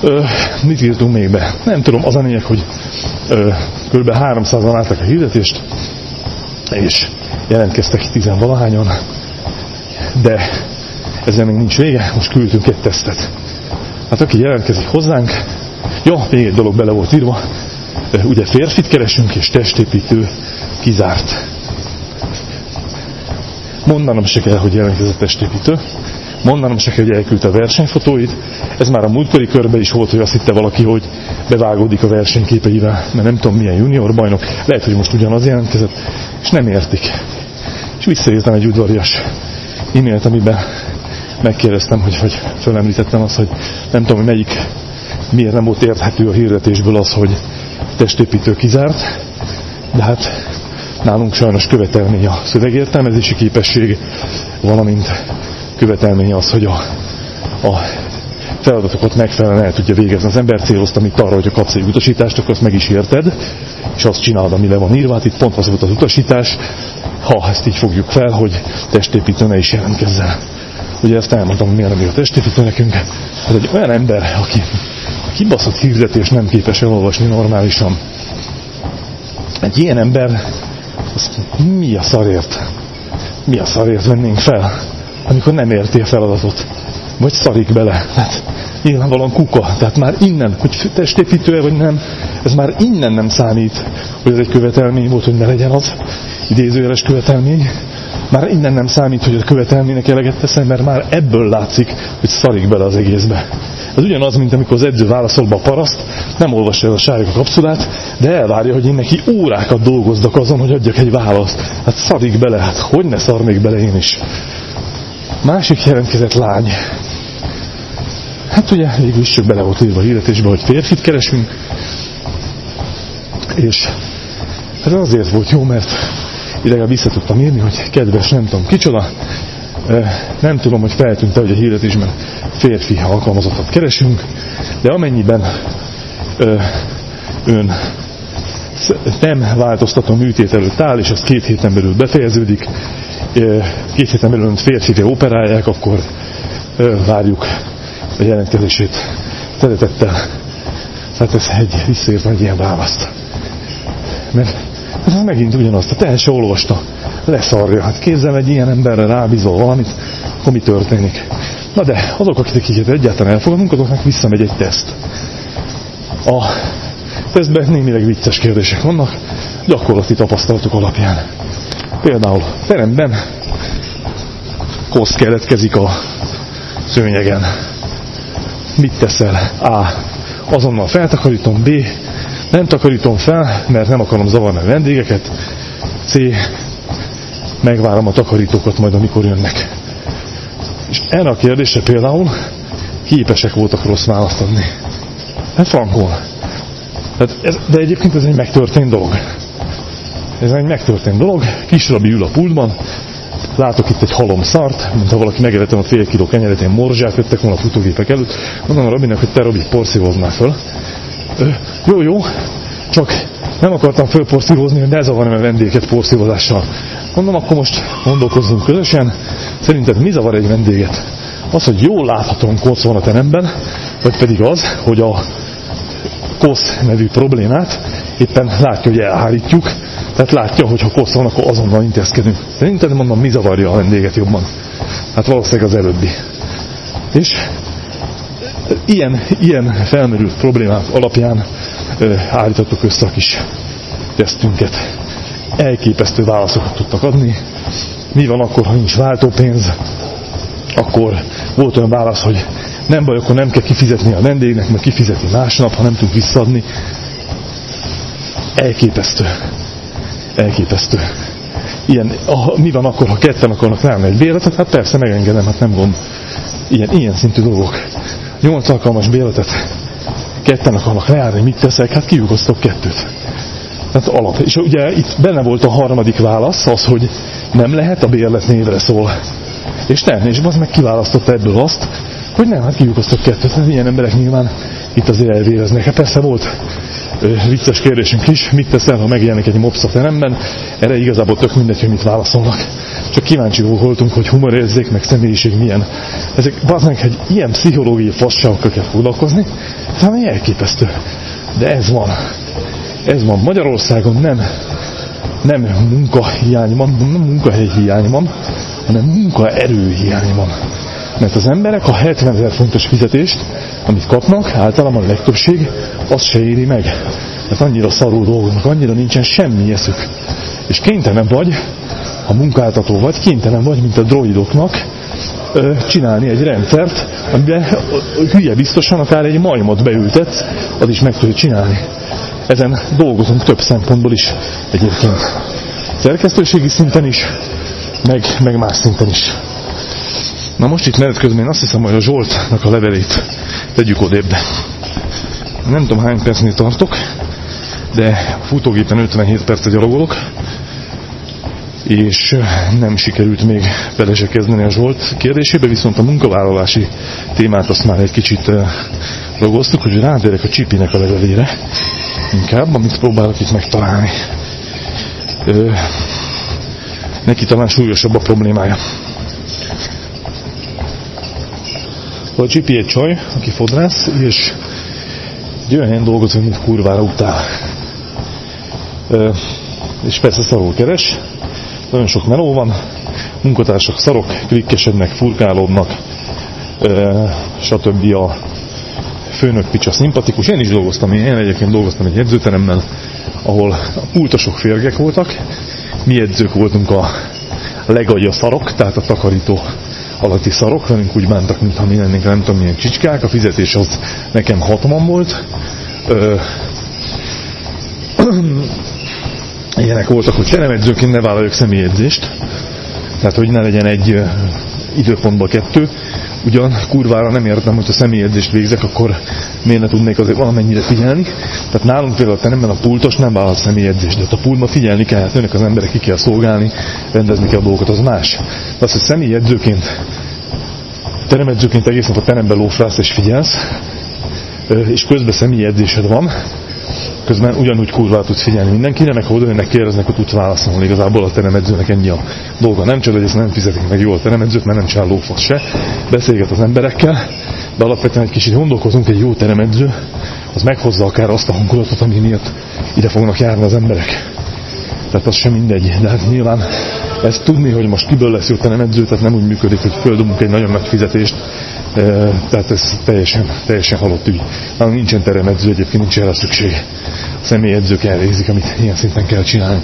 Ö, mit írtunk még be? Nem tudom, az a lényeg, hogy ö, kb. 300-an álltak a hirdetést, és jelentkeztek tizenvalahányan, de ezzel még nincs vége, most küldtünk egy tesztet. Hát aki jelentkezik hozzánk, Ja, még egy dolog bele volt írva. Ugye férfit keresünk, és testépítő kizárt. Mondanom se kell, hogy jelentkezett testépítő. mondanom se kell, hogy elküldte a versenyfotóit. Ez már a múltkori körben is volt, hogy azt hitte valaki, hogy bevágódik a versenyképeivel, mert nem tudom milyen junior bajnok. Lehet, hogy most ugyanaz jelentkezett, és nem értik. És visszaírtam egy udvarias e-mailt, amiben megkérdeztem, hogy, hogy fölemlítettem azt, hogy nem tudom, hogy melyik, miért nem volt érthető a hirdetésből az, hogy testépítő kizárt, de hát nálunk sajnos követelmény a szövegértelmezési képesség, valamint követelmény az, hogy a, a feladatokat megfelelően el tudja végezni. Az ember célozta itt arra, hogy kapsz egy utasítást, akkor azt meg is érted, és azt csinálod, ami le van írva. Hát itt pont az volt az utasítás, ha ezt így fogjuk fel, hogy testépítő ne is jelentkezzen. Ugye ezt elmondtam, hogy miért nem a testépítő nekünk. Hát egy olyan ember, aki kibaszott hirdetés nem képes elolvasni normálisan. Egy ilyen ember, azt mi a szarért? Mi a szarért vennénk fel, amikor nem érti a feladatot? Vagy szarik bele. Hát nyilvánvalóan kuka. Tehát már innen, hogy testépítő vagy nem, ez már innen nem számít, hogy ez egy követelmény volt, hogy ne legyen az idézőjeles követelmény. Már innen nem számít, hogy a követelménynek eleget teszem, mert már ebből látszik, hogy szarik bele az egészbe. Ez ugyanaz, mint amikor az edző válaszol be a paraszt, nem olvassa el a sárga kapszulát, de elvárja, hogy én neki órákat dolgozdak azon, hogy adjak egy választ. Hát szarik bele, hát hogy ne szarnék bele én is. Másik jelentkezett lány. Hát ugye végül is csak bele volt írva a hirdetésbe, hogy férfit keresünk, és ez azért volt jó, mert idegább vissza tudtam írni, hogy kedves, nem tudom kicsoda, nem tudom, hogy feltűnt hogy a hirdetésben férfi alkalmazottat keresünk, de amennyiben ön nem változtató műtét előtt áll, és az két héten belül befejeződik, két héten belül férfi operálják, akkor várjuk a jelentkezését szeretettel. Tehát ez egy visszaért egy ilyen választ. Mert ez megint ugyanazt, te el se olvasta, leszarja. Hát kézzel egy ilyen emberre rábízol valamit, akkor mi történik? Na de, azok, akiket egyáltalán elfogadunk, azoknak visszamegy egy teszt. A tesztben némileg vicces kérdések vannak, gyakorlati tapasztalatok alapján. Például teremben kosz keletkezik a szőnyegen. Mit teszel? A. Azonnal feltakarítom. B. Nem takarítom fel, mert nem akarom zavarni a vendégeket. C. Megvárom a takarítókat majd, amikor jönnek. És erre a kérdésre például képesek voltak rossz választ adni. Hát frankon. Hát ez, de egyébként ez egy megtörtént dolog. Ez egy megtörtént dolog. Kisrabi ül a pultban, látok itt egy halom szart, mint ha valaki megevetem a fél kiló kenyeret, ilyen morzsát vettek volna a futógépek előtt. Mondom a Robinak, hogy te Robi, porszívóznál föl. Jó, jó, csak nem akartam fölporszívozni, hogy ne zavarjam a vendéget porszívozással. Mondom, akkor most gondolkozzunk közösen. Szerinted mi zavar egy vendéget? Az, hogy jól láthatóan kosz van a teremben, vagy pedig az, hogy a kosz nevű problémát éppen látja, hogy elhárítjuk, tehát látja, hogy ha kosz van, akkor azonnal intézkedünk. Szerinted mondom, mi zavarja a vendéget jobban? Hát valószínűleg az előbbi. És ilyen, ilyen felmerült problémák alapján állítottuk össze a kis tesztünket. Elképesztő válaszokat tudtak adni. Mi van akkor, ha nincs váltópénz? Akkor volt olyan válasz, hogy nem baj, akkor nem kell kifizetni a vendégnek, mert kifizeti másnap, ha nem tud visszaadni. Elképesztő. Elképesztő. Ilyen, ah, mi van akkor, ha ketten akarnak rám egy bérletet? Hát persze, megengedem, hát nem gond. Ilyen, ilyen szintű dolgok. Nyolc alkalmas bérletet ketten akarnak leállni, mit teszek? Hát kiugoztok kettőt. Hát alap. És ugye itt benne volt a harmadik válasz, az, hogy nem lehet, a bérlet névre szól. És nem, és az meg kiválasztotta ebből azt, hogy nem, hát kiugoztok kettőt. Hát ilyen emberek nyilván itt azért elvéreznek. Hát persze volt vicces kérdésünk is, mit teszel, ha megjelenik egy mopsz a teremben, erre igazából tök mindegy, hogy mit válaszolnak. Csak kíváncsi voltunk, hogy humorérzék, meg személyiség milyen. Ezek bazdmeg, egy ilyen pszichológiai fasságokkal kell foglalkozni, talán elképesztő. De ez van. Ez van. Magyarországon nem, nem munkahiány van, nem munkahely hiány van, hanem munkaerő hiány van. Mert az emberek a 70 ezer fontos fizetést, amit kapnak, általában a legtöbbség, azt se éri meg. Mert annyira szarul dolgoznak, annyira nincsen semmi eszük. És kénytelen vagy, ha munkáltató vagy, kénytelen vagy, mint a droidoknak, csinálni egy rendszert, amiben hülye biztosan akár egy majmot beültetsz, az is meg tudja csinálni. Ezen dolgozunk több szempontból is egyébként. Szerkesztőségi szinten is, meg, meg más szinten is. Na most itt menet közben én azt hiszem, hogy a Zsoltnak a levelét tegyük odébb. Nem tudom hány percnél tartok, de futógépen 57 percet gyalogolok, és nem sikerült még bele se kezdeni a Zsolt kérdésébe, viszont a munkavállalási témát azt már egy kicsit ragoztuk, hogy rátérek a Csipinek a levelére inkább, amit próbálok itt megtalálni. Ö, neki talán súlyosabb a problémája. A egy csaj, aki fodrász, és egy olyan helyen dolgozik, mint kurvára utál. És persze szarul keres, nagyon sok meló van, munkatársak szarok, klikkesednek, furkálódnak, stb. a főnök picsa szimpatikus. Én is dolgoztam, én egyébként dolgoztam egy edzőteremmel, ahol pultosok férgek voltak, mi edzők voltunk a legagya szarok, tehát a takarító alatti szarok, velünk úgy bántak, mintha mi lennénk nem tudom milyen csicskák, a fizetés az nekem 60 volt. Ö, *clears throat* ilyenek voltak, hogy cseremedzőként ne vállaljuk személyedzést, tehát hogy ne legyen egy időpontban kettő. Ugyan kurvára nem értem, hogy a személyedzést végzek, akkor miért ne tudnék azért valamennyire figyelni. Tehát nálunk például te nem a pultos nem vállal személyedzést, de a pultban figyelni kell, hát önök az emberek ki kell szolgálni, rendezni kell a dolgokat, az más. De az, hogy személyedzőként, teremedzőként egész nap a teremben lófrász és figyelsz, és közben személyedzésed van, közben ugyanúgy kurvá tudsz figyelni mindenkire, meg ha oda kérdeznek, hogy tudsz válaszolni. Igazából a teremedzőnek ennyi a dolga. Nem csak, hogy ezt nem fizetik meg jól a teremedzőt, mert nem csinál lófasz se. Beszélget az emberekkel, de alapvetően egy kicsit gondolkozunk, egy jó teremedző, az meghozza akár azt a hangulatot, ami miatt ide fognak járni az emberek. Tehát az sem mindegy. De hát nyilván ezt tudni, hogy most kiből lesz jó teremedző, tehát nem úgy működik, hogy földumunk egy nagyon nagy fizetést, tehát ez teljesen, teljesen halott ügy. Nálunk nincsen teremedző, egyébként nincs erre szükség. A személyedzők elvégzik, amit ilyen szinten kell csinálni.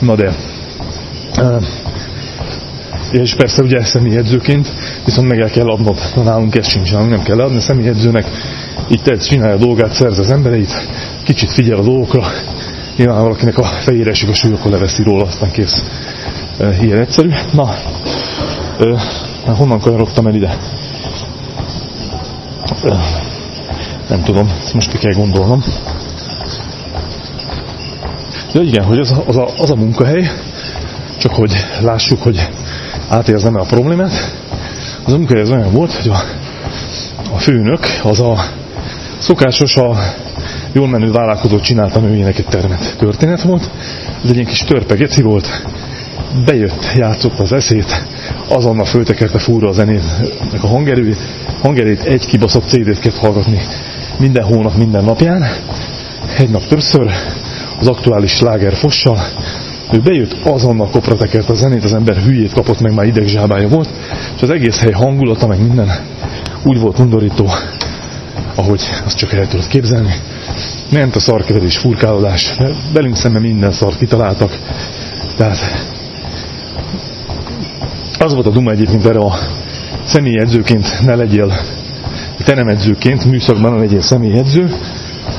Na de, és persze ugye személyedzőként viszont meg el kell adnod. Na, nálunk ez sincs, nálunk nem kell adni. A személyedzőnek itt ez csinálja a dolgát, szerz az embereit, kicsit figyel a dolgokra, nyilván valakinek a fejére esik a súly, akkor leveszi róla, aztán kész. Ilyen egyszerű. Na, honnan kanyarodtam el ide? Nem tudom, most ki kell gondolnom. De igen, hogy az az a, az a munkahely, csak hogy lássuk, hogy átérzem-e a problémát, az a munkahely az olyan volt, hogy a, a főnök az a szokásos, a jól menő vállalkozó csinálta nőjének egy termet történet volt. Ez egy ilyen kis törpegeci volt, bejött, játszott az eszét, azonnal föltekerte fúra a zenének a hangerőt, hangerét egy kibaszott CD-t kell hallgatni minden hónap, minden napján, egy nap többször, az aktuális sláger fossal, ő bejött, azonnal kopra tekert a zenét, az ember hülyét kapott, meg már idegzsábája volt, és az egész hely hangulata, meg minden úgy volt undorító, ahogy azt csak el tudod képzelni. Ment a szarkeverés, furkálódás, velünk szemben minden szart kitaláltak, tehát az volt a duma egyébként erre a személyedzőként ne legyél, te edzőként, műszakban ne legyél személyedző,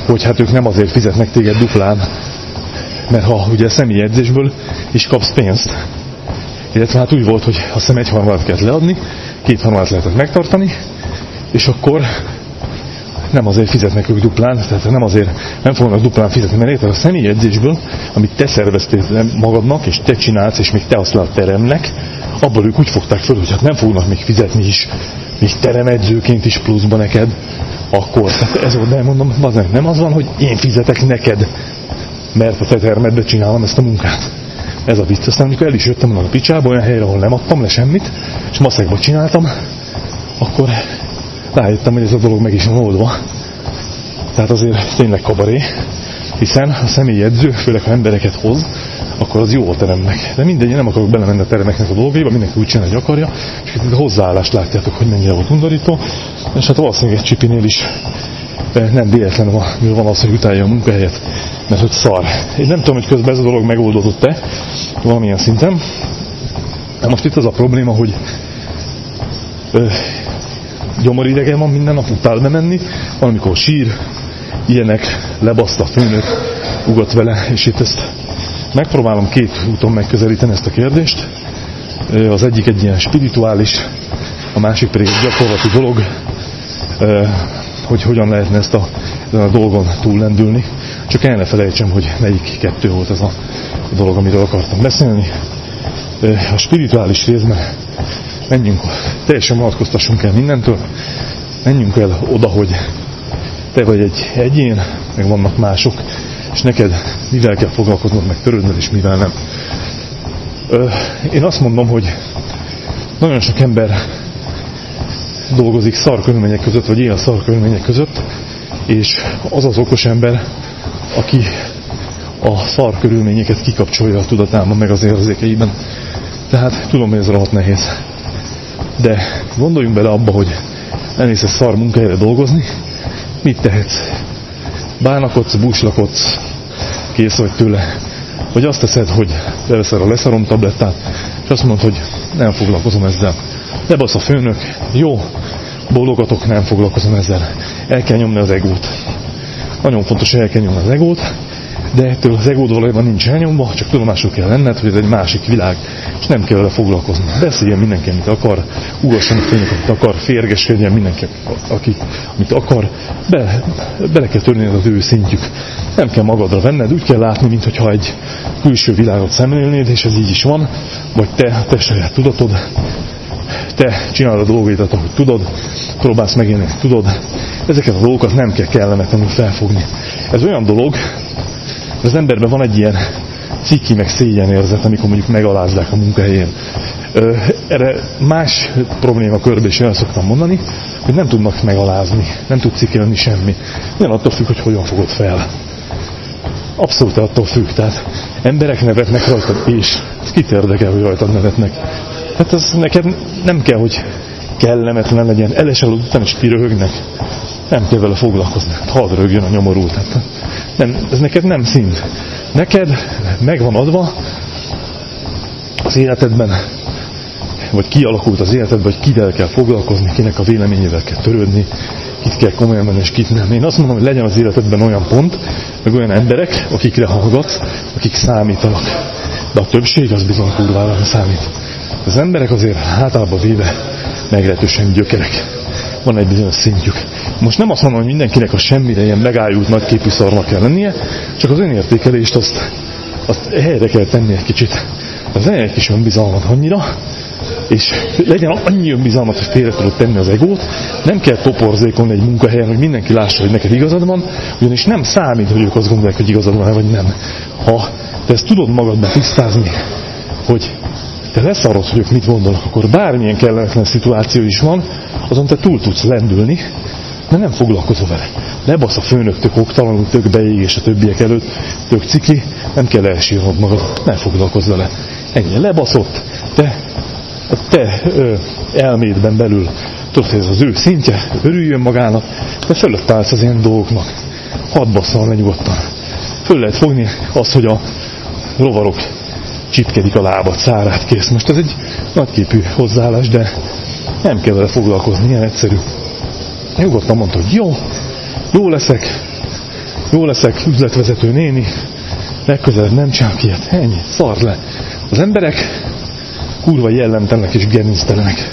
hogy hát ők nem azért fizetnek téged duplán, mert ha ugye személyedzésből is kapsz pénzt. Illetve hát úgy volt, hogy azt hiszem egyharmadat kellett leadni, kétharmadat lehetett megtartani, és akkor nem azért fizetnek ők duplán, tehát nem azért nem fognak duplán fizetni, mert érted a személyedzésből, amit te szerveztél magadnak, és te csinálsz, és még te azt a teremnek, abból ők úgy fogták föl, hogy hát nem fognak még fizetni is, még teremedzőként is pluszba neked, akkor, ez volt, de mondom, az nem az van, hogy én fizetek neked, mert a te termedbe csinálom ezt a munkát. Ez a vicc. Aztán amikor el is jöttem a picsába, olyan helyre, ahol nem adtam le semmit, és maszekba csináltam, akkor rájöttem, hogy ez a dolog meg is van oldva. Tehát azért tényleg kabaré, hiszen a személyedző, főleg ha embereket hoz, akkor az jó a teremnek. De mindegy, nem akarok belemenni a teremeknek a dolgaiba, mindenki úgy csinálja, hogy akarja, és itt a hozzáállást látjátok, hogy mennyire volt undorító, és hát valószínűleg egy csipinél is nem véletlenül van az, hogy utálja a munkahelyet, mert hogy szar. Én nem tudom, hogy közben ez a dolog megoldódott-e valamilyen szinten. De most itt az a probléma, hogy gyomoridegen van minden nap, utál bemenni, valamikor sír, ilyenek, lebaszt a főnök, ugat vele, és itt ezt megpróbálom két úton megközelíteni ezt a kérdést. Az egyik egy ilyen spirituális, a másik pedig egy gyakorlati dolog, hogy hogyan lehetne ezt a, a dolgon túllendülni. Csak el ne felejtsem, hogy melyik kettő volt ez a dolog, amiről akartam beszélni. A spirituális részben menjünk, teljesen vonatkoztassunk el mindentől, menjünk el oda, hogy te vagy egy egyén, meg vannak mások, és neked mivel kell foglalkoznod, meg törődnöd, és mivel nem. Én azt mondom, hogy nagyon sok ember dolgozik szar körülmények között, vagy ilyen szar körülmények között, és az az okos ember, aki a szar körülményeket kikapcsolja a tudatában, meg az érzékeiben. Tehát tudom, hogy ez rohadt nehéz. De gondoljunk bele abba, hogy elmész egy szar munkahelyre dolgozni, mit tehetsz? Bánakodsz, búslakodsz, kész vagy tőle. Vagy azt teszed, hogy leveszel a leszarom tablettát, és azt mondod, hogy nem foglalkozom ezzel. Lebasz a főnök, jó, bólogatok, nem foglalkozom ezzel. El kell nyomni az egót. Nagyon fontos, hogy el kell nyomni az egót, de ettől az egód valójában nincs elnyomva, csak tudomásul kell lenned, hogy ez egy másik világ, és nem kell vele foglalkozni. Beszéljen mindenki, amit akar, ugasson a fények, amit akar, férgeskedjen mindenki, aki, amit akar, be, bele kell törni az ő szintjük. Nem kell magadra venned, úgy kell látni, mintha egy külső világot szemlélnéd, és ez így is van, vagy te, te saját tudatod, te csinálod a dolgaidat, ahogy tudod, próbálsz megélni, tudod. Ezeket a dolgokat nem kell kellemetlenül felfogni. Ez olyan dolog, az emberben van egy ilyen ciki meg szégyen érzet, amikor mondjuk megalázzák a munkahelyén. Erre más probléma körbe is olyan szoktam mondani, hogy nem tudnak megalázni, nem tud cikélni semmi. Nem attól függ, hogy hogyan fogod fel. Abszolút attól függ. Tehát emberek nevetnek rajtad, és kit érdekel, hogy rajtad nevetnek. Hát ez neked nem kell, hogy kellemetlen legyen. Elesel után is piröhögnek. Nem kell vele foglalkozni. Hát hadd rögjön a nyomorult. Hát nem, ez neked nem szint. Neked megvan adva az életedben, vagy kialakult az életedben, hogy kivel kell foglalkozni, kinek a véleményével kell törődni, kit kell komolyan menni, és kit nem. Én azt mondom, hogy legyen az életedben olyan pont, meg olyan emberek, akikre hallgatsz, akik számítanak. De a többség az bizony kurvára számít. Az emberek azért általában véve meglehetősen gyökerek. Van egy bizonyos szintjük. Most nem azt mondom, hogy mindenkinek a semmire ilyen megállult nagyképű szarnak kell lennie, csak az önértékelést azt, azt helyre kell tenni egy kicsit. Az legyen egy kis önbizalmat annyira, és legyen annyi önbizalmat, hogy félre tudod tenni az egót, nem kell toporzékolni egy munkahelyen, hogy mindenki lássa, hogy neked igazad van, ugyanis nem számít, hogy ők azt gondolják, hogy igazad van, vagy nem. Ha te ezt tudod magadban tisztázni, hogy te leszarod, hogy ők mit gondolnak, akkor bármilyen kellemetlen szituáció is van, azon te túl tudsz lendülni, de nem foglalkozol vele. Lebasz a főnök tök oktalanul, tök beégés a többiek előtt, tök ciki, nem kell elsírnod magad, nem foglalkozz vele. Ennyi, lebaszott, te, a te ö, elmédben belül tudod, hogy ez az ő szintje, örüljön magának, de fölött állsz az ilyen dolgoknak. Hadd basszal le nyugodtan. Föl lehet fogni azt, hogy a rovarok csipkedik a lábat, szárát kész. Most ez egy nagyképű hozzáállás, de nem kell vele foglalkozni, ilyen egyszerű. Nyugodtan mondta, hogy jó, jó leszek, jó leszek, üzletvezető néni, legközelebb nem csinálok ilyet, ennyi, szar le. Az emberek kurva jellemtelenek és gerinctelenek.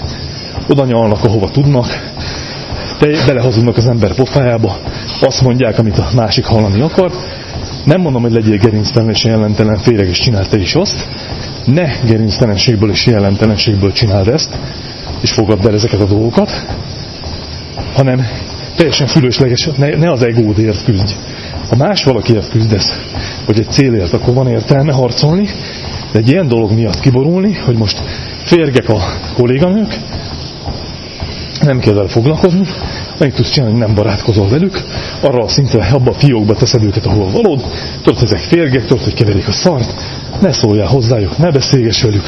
Oda nyalnak, ahova tudnak, belehazudnak az ember pofájába, azt mondják, amit a másik hallani akar. Nem mondom, hogy legyél gerinctelen és jellemtelen, féreg és csináld te is azt. Ne gerinctelenségből és jellemtelenségből csináld ezt, és fogadd el ezeket a dolgokat, hanem teljesen fülösleges, ne, ne az egódért küzdj. Ha más valakiért küzdesz, vagy egy célért, akkor van értelme harcolni, de egy ilyen dolog miatt kiborulni, hogy most férgek a kolléganők, nem kell vele foglalkozni, meg tudsz csinálni, nem barátkozol velük, arra a szintre, abba a fiókba teszed őket, ahol valód, tudod, ezek férgek, tudod, hogy keverik a szart, ne szóljál hozzájuk, ne beszélgess velük.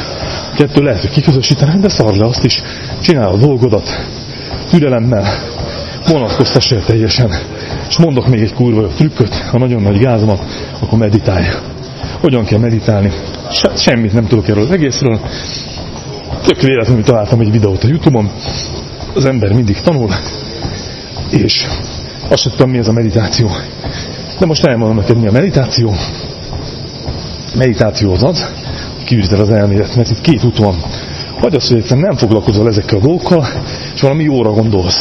Kettő lehet, hogy kiközösítenek, de szar le azt is, csinál a dolgodat, türelemmel, vonatkoztass el teljesen. És mondok még egy kurva trükköt, ha nagyon nagy gáz van, akkor meditálj. Hogyan kell meditálni? Se, semmit nem tudok erről az egészről. tök véletlenül találtam egy videót a Youtube-on, az ember mindig tanul, és azt tudtam, mi ez a meditáció. De most elmondom neked, mi a meditáció. Meditáció az az, kiüríted az elmélet, mert itt két út van. Vagy az, hogy egyszerűen nem foglalkozol ezekkel a dolgokkal, és valami jóra gondolsz.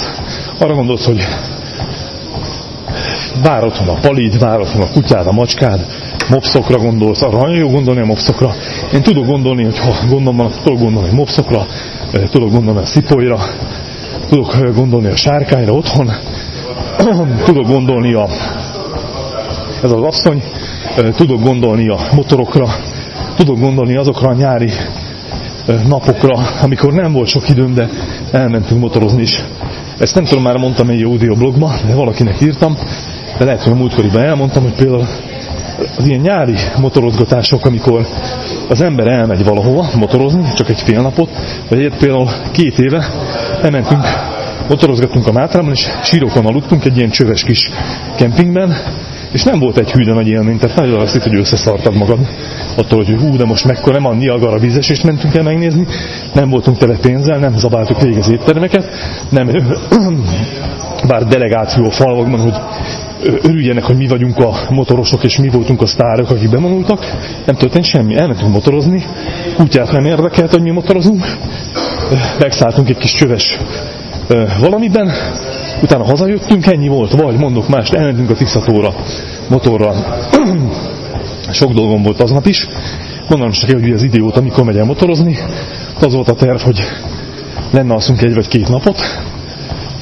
Arra gondolsz, hogy vár otthon a palid, vár otthon a kutyád, a macskád, mopszokra gondolsz, arra nagyon jó gondolni a mopszokra. Én tudok gondolni, hogy ha gondom van, tudok gondolni mopszokra, tudok gondolni a szipolyra, tudok gondolni a sárkányra otthon, *clears throat* tudok gondolni a, ez az asszony, tudok gondolni a motorokra, tudok gondolni azokra a nyári napokra, amikor nem volt sok időm, de elmentünk motorozni is. Ezt nem tudom, már mondtam egy audio blogban, de valakinek írtam, de lehet, hogy a múltkoriban elmondtam, hogy például az ilyen nyári motorozgatások, amikor az ember elmegy valahova motorozni, csak egy fél napot, vagy egy például két éve elmentünk, motorozgattunk a Mátrában, és sírokon aludtunk egy ilyen csöves kis kempingben, és nem volt egy hű, de nagy élmény, tehát nagyon azt hitt, hogy összeszartad magad attól, hogy hú, de most mekkora nem a Niagara és mentünk el megnézni, nem voltunk tele pénzzel, nem zabáltuk végig az éttermeket, nem, *clears throat* bár delegáció falvakban, hogy örüljenek, hogy mi vagyunk a motorosok, és mi voltunk a sztárok, akik bevonultak. Nem történt semmi. Elmentünk motorozni, kutyát nem érdekelt, hogy mi motorozunk. Megszálltunk egy kis csöves valamiben, utána hazajöttünk, ennyi volt, vagy mondok más, elmentünk a Tiszatóra motorral. *clears throat* Sok dolgom volt aznap is. Mondanom csak hogy az idiót, amikor megy el motorozni, az volt a terv, hogy lenne egy vagy két napot,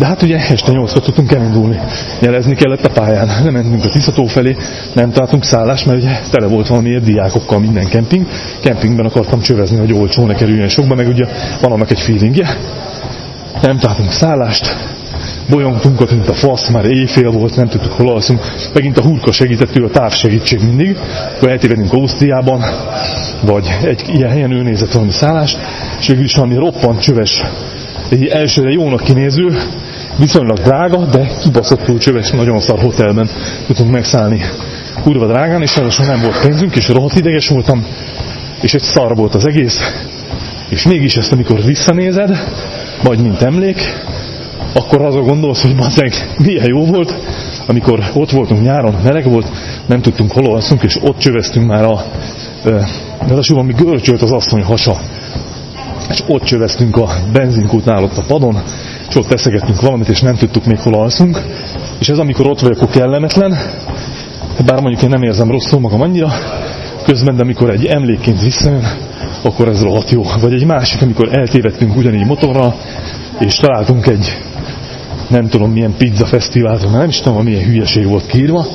de hát ugye este nyolckor tudtunk elindulni. Jelezni kellett a pályán. *laughs* Nem mentünk a Tiszató felé, nem találtunk szállást, mert ugye tele volt valamiért diákokkal minden kemping. Kempingben akartam csövezni, hogy olcsó ne kerüljön sokba, meg ugye van annak egy feelingje. Nem találtunk szállást, bolyongtunk ott, mint a fasz, már éjfél volt, nem tudtuk, hol alszunk. Megint a hurka segített, ő a távsegítség mindig, akkor eltévedünk Ausztriában, vagy egy ilyen helyen ő nézett valami szállást, és végül is valami roppant csöves, egy elsőre jónak kinéző, viszonylag drága, de kibaszottul csöves, nagyon szar hotelben tudtunk megszállni. Kurva drágán, és ráadásul nem volt pénzünk, és rohadt ideges voltam, és egy szar volt az egész, és mégis ezt, amikor visszanézed, vagy mint emlék, akkor azon gondolsz, hogy bazzeg, milyen jó volt, amikor ott voltunk nyáron, meleg volt, nem tudtunk hol alszunk, és ott csöveztünk már a, ráadásul valami görcsölt az asszony hasa, és ott csöveztünk a benzinkútnál ott a padon, és ott teszegettünk valamit, és nem tudtuk még hol alszunk, és ez amikor ott vagy, akkor kellemetlen, bár mondjuk én nem érzem rosszul magam annyira, közben, de amikor egy emlékként visszajön, akkor ez rohadt jó. Vagy egy másik, amikor eltévedtünk ugyanígy motorral, és találtunk egy nem tudom milyen pizza fesztivált, mert nem is tudom, milyen hülyeség volt kiírva,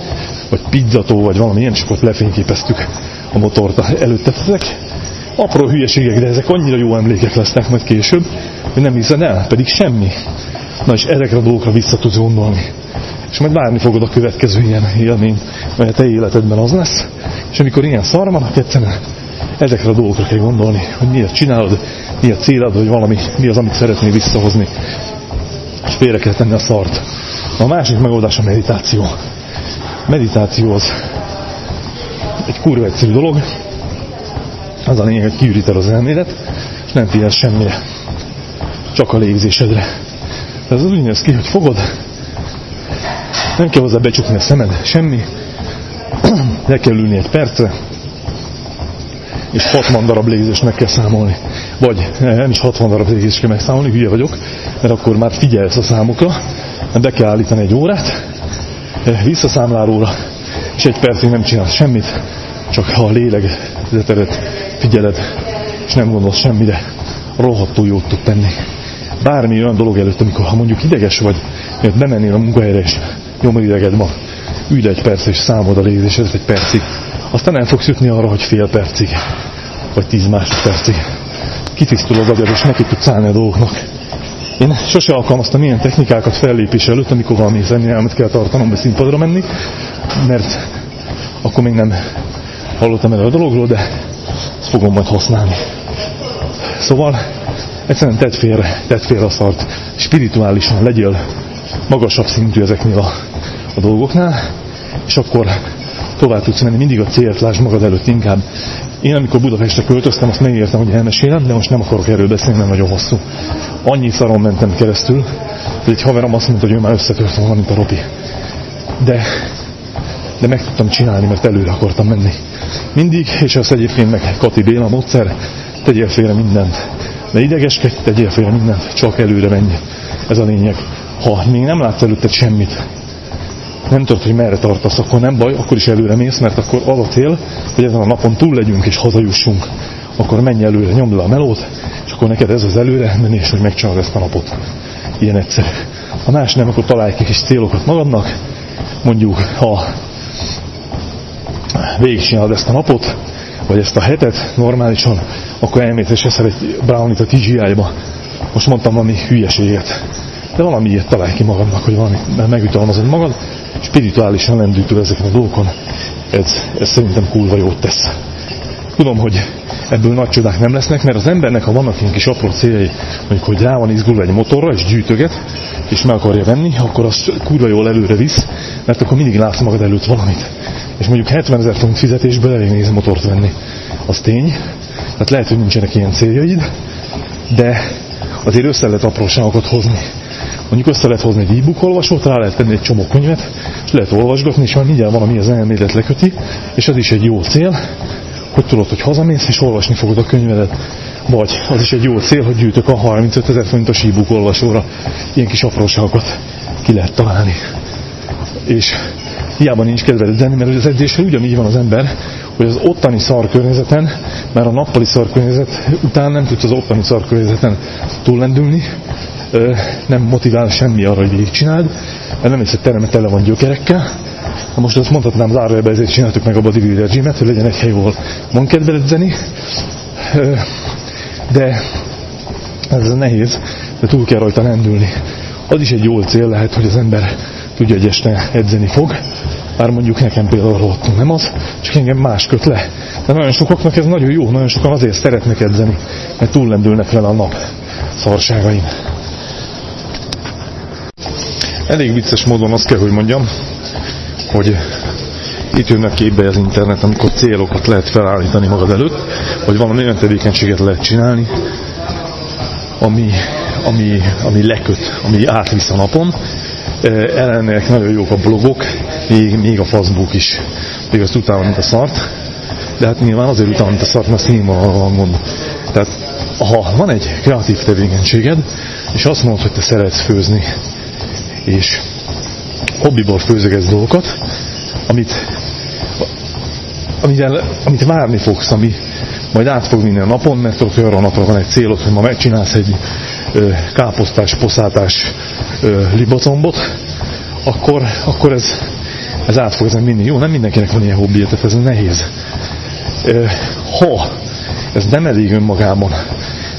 vagy pizzató, vagy valami ilyen, és akkor lefényképeztük a motort előtte. Apró hülyeségek, de ezek annyira jó emlékek lesznek majd később, hogy nem hiszed el, pedig semmi. Na és ezekre a dolgokra vissza tudsz gondolni. És majd várni fogod a következő ilyen élményt, mert a te életedben az lesz. És amikor ilyen szar van, egyszerűen ezekre a dolgokra kell gondolni, hogy miért csinálod, mi a célod, vagy valami, mi az, amit szeretnél visszahozni. És félre kell tenni a szart. A másik megoldás a meditáció. Meditáció az egy kurva egyszerű dolog, az a lényeg, hogy kiüríted az elmélet, és nem figyelsz semmire. Csak a légzésedre. Ez az úgy néz ki, hogy fogod, nem kell hozzá becsukni a szemed, semmi, *clears throat* le kell ülni egy percre, és 60 darab légzést meg kell számolni. Vagy nem is 60 darab légzést kell megszámolni, hülye vagyok, mert akkor már figyelsz a számokra, be kell állítani egy órát, visszaszámláróra, és egy percig nem csinálsz semmit, csak ha a lélegzetedet figyeled, és nem gondolsz semmire, rohadtul jót tud tenni. Bármi olyan dolog előtt, amikor ha mondjuk ideges vagy, mert bemennél a munkahelyre, és ideged van, ülj egy perc, és számod a légzésedet egy percig. Aztán nem fogsz jutni arra, hogy fél percig, vagy tíz másodpercig. Kitisztul az agyad, és neki tudsz állni a dolgoknak. Én sose alkalmaztam ilyen technikákat fellépés előtt, amikor valami zeniálmat kell tartanom, be színpadra menni, mert akkor még nem hallottam erről a dologról, de ezt fogom majd használni. Szóval egyszerűen tedd félre, tedd félre a szart, spirituálisan legyél magasabb szintű ezeknél a, a dolgoknál, és akkor tovább tudsz menni, mindig a célt lásd magad előtt inkább, Én amikor Budapestre költöztem, azt megértem, hogy elmesélem, de most nem akarok erről beszélni, mert nagyon hosszú. Annyi szaron mentem keresztül, hogy egy haverom azt mondta, hogy ő már összetört volna, mint a Robi. De, de meg tudtam csinálni, mert előre akartam menni. Mindig, és az egyébként meg Kati Béla módszer, tegyél félre mindent. De idegeskedj, tegyél félre mindent, csak előre menj. Ez a lényeg. Ha még nem látsz előtted semmit, nem tudod, hogy merre tartasz, akkor nem baj, akkor is előre mész, mert akkor az a cél, hogy ezen a napon túl legyünk és hazajussunk. Akkor menj előre, nyomd le a melót, és akkor neked ez az előre menés, hogy megcsinálod ezt a napot. Ilyen egyszerű. Ha más nem, akkor találj ki kis célokat magadnak, mondjuk, ha végigcsinálod ezt a napot, vagy ezt a hetet normálisan, akkor elmész és eszel egy brownit a TGI-ba. Most mondtam valami hülyeséget. De valamiért találj ki magadnak, hogy valamit megütalmazod magad, spirituálisan lendültől ezeken a dolgokon. Ez, ez szerintem kurva jót tesz. Tudom, hogy ebből nagy csodák nem lesznek, mert az embernek, ha vannak ilyen kis apró céljai, mondjuk, hogy rá van izgulva egy motorra, és gyűjtöget, és meg akarja venni, akkor az kurva jól előre visz, mert akkor mindig látsz magad előtt valamit. És mondjuk 70 ezer font fizetésből elég néz motort venni. Az tény. Tehát lehet, hogy nincsenek ilyen céljaid, de azért össze lehet apróságokat hozni. Mondjuk össze lehet hozni egy e-book olvasót, rá lehet tenni egy csomó könyvet, és lehet olvasgatni, és már mindjárt valami az elmélet leköti, és ez is egy jó cél, hogy tudod, hogy hazamész, és olvasni fogod a könyvedet. Vagy az is egy jó cél, hogy gyűjtök a 35 ezer forintos e-book olvasóra. Ilyen kis apróságokat ki lehet találni. És hiába nincs kedved edzeni, mert az edzésre ugyanígy van az ember, hogy az ottani szarkörnyezeten, mert a nappali szarkörnyezet után nem tudsz az ottani szarkörnyezeten túllendülni, nem motivál semmi arra, hogy végigcsináld, mert nem hiszed tereme tele van gyökerekkel. Na most azt mondhatnám zárójelbe, ezért csináltuk meg a bodybuilder gymet, hogy legyen egy hely, ahol van kedved edzeni, de ez nehéz, de túl kell rajta lendülni. Az is egy jó cél lehet, hogy az ember tudja, hogy este edzeni fog, bár mondjuk nekem például rohadtul nem az, csak engem más köt le. De nagyon sokaknak ez nagyon jó, nagyon sokan azért szeretnek edzeni, mert túllendülnek vele a nap szarságain. Elég vicces módon azt kell, hogy mondjam, hogy itt jönnek képbe az internet, amikor célokat lehet felállítani magad előtt, vagy valami olyan tevékenységet lehet csinálni, ami, ami, ami leköt, ami átvisz a napon. Ellennek nagyon jók a blogok, még, még a Facebook is. Még azt utána, mint a szart. De hát nyilván azért utána, mint a szart, mert színvonalon mond. Tehát ha van egy kreatív tevékenységed, és azt mondod, hogy te szeretsz főzni, és hobbiból főzögetsz dolgokat, amit, amivel, amit várni fogsz, ami majd át fog a napon, mert hogy arra a napra van egy célod, hogy ma megcsinálsz egy ö, káposztás, poszátás ö, libacombot, akkor, akkor ez, ez át fog ezen vinni. Jó, nem mindenkinek van ilyen hobbija, tehát ez nehéz. Ö, ha ez nem elég önmagában,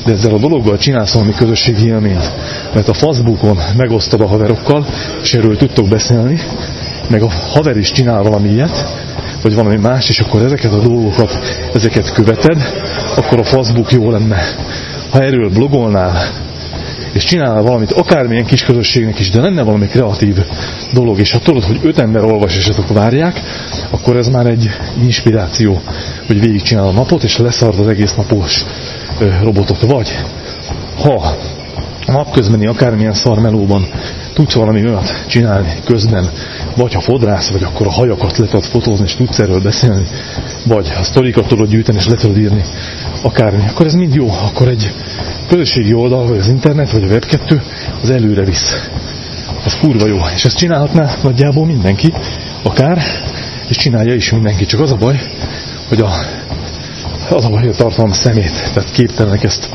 de ezzel a dologgal csinálsz valami közösségi élményt, mert a Facebookon megosztod a haverokkal, és erről tudtok beszélni, meg a haver is csinál valami ilyet, vagy valami más, és akkor ezeket a dolgokat, ezeket követed, akkor a Facebook jó lenne. Ha erről blogolnál, és csinálnál valamit, akármilyen kis közösségnek is, de lenne valami kreatív dolog, és ha tudod, hogy öt ember olvas, és azok várják, akkor ez már egy inspiráció, hogy végigcsinál a napot, és leszard az egész napos robotot. Vagy ha napközbeni akármilyen szarmelóban tudsz valami olyat csinálni közben, vagy ha fodrász vagy, akkor a hajakat le tudod fotózni, és tudsz erről beszélni, vagy ha sztorikat tudod gyűjteni, és le tudod írni, akármi, akkor ez mind jó. Akkor egy közösségi oldal, vagy az internet, vagy a web az előre visz. Az kurva jó. És ezt csinálhatná nagyjából mindenki, akár, és csinálja is mindenki. Csak az a baj, hogy a az a baj, tartalom szemét, tehát képtelenek ezt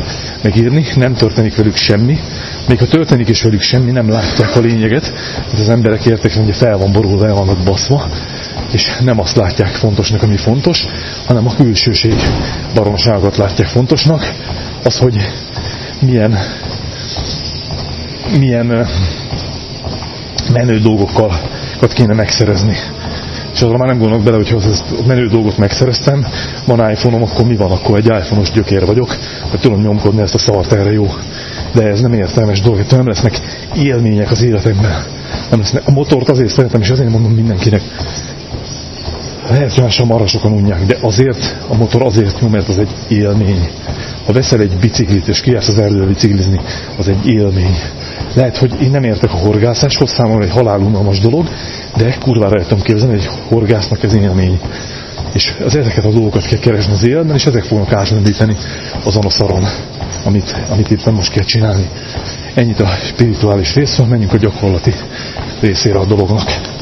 megírni, nem történik velük semmi, még ha történik is velük semmi, nem látják a lényeget, hogy az emberek értek, hogy fel van borulva, el vannak baszva, és nem azt látják fontosnak, ami fontos, hanem a külsőség baromságot látják fontosnak, az, hogy milyen milyen menő dolgokkal kéne megszerezni és azra már nem gondolok bele, hogy ha ezt menő dolgot megszereztem, van iPhone-om, akkor mi van, akkor egy iPhone-os gyökér vagyok, hogy tudom nyomkodni ezt a szart, erre jó. De ez nem értelmes dolog, nem lesznek élmények az életemben. Nem lesznek. A motort azért szeretem, és azért mondom mindenkinek, Lehet, hogy mással marha sokan unják, de azért, a motor azért jó, mert az egy élmény. Ha veszel egy biciklit és kijársz az erdőbe biciklizni, az egy élmény. Lehet, hogy én nem értek a horgászáshoz, számomra egy halálunalmas dolog, de kurvára el tudom képzelni, hogy horgásznak ez élmény. És az ezeket a dolgokat kell keresni az életben, és ezek fognak átlendíteni azon a szaron, amit, amit itt most kell csinálni. Ennyit a spirituális részről, menjünk a gyakorlati részére a dolognak.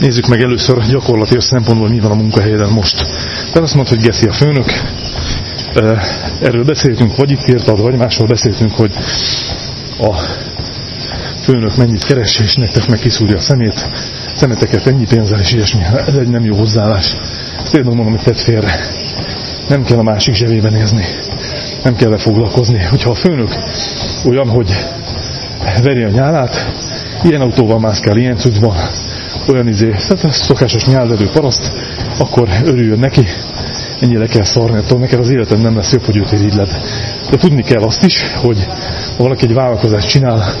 Nézzük meg először gyakorlati szempontból, mi van a munkahelyeden most. Tehát azt mondta, hogy Geszi a főnök, erről beszéltünk, vagy itt írtad, vagy máshol beszéltünk, hogy a főnök mennyit keres, és nektek meg kiszúrja a szemét, szemeteket ennyi pénzzel és ilyesmi. Ez egy nem jó hozzáállás. Ezt tényleg mondom, hogy tett félre. Nem kell a másik zsebébe nézni. Nem kell foglalkozni. Hogyha a főnök olyan, hogy veri a nyálát, ilyen autóval mászkál, ilyen cuccban, olyan izé, tehát szokásos nyálvedő paraszt, akkor örüljön neki, ennyi le kell szarni, attól neked az életed nem lesz jobb, hogy őt irigyled. De tudni kell azt is, hogy ha valaki egy vállalkozást csinál,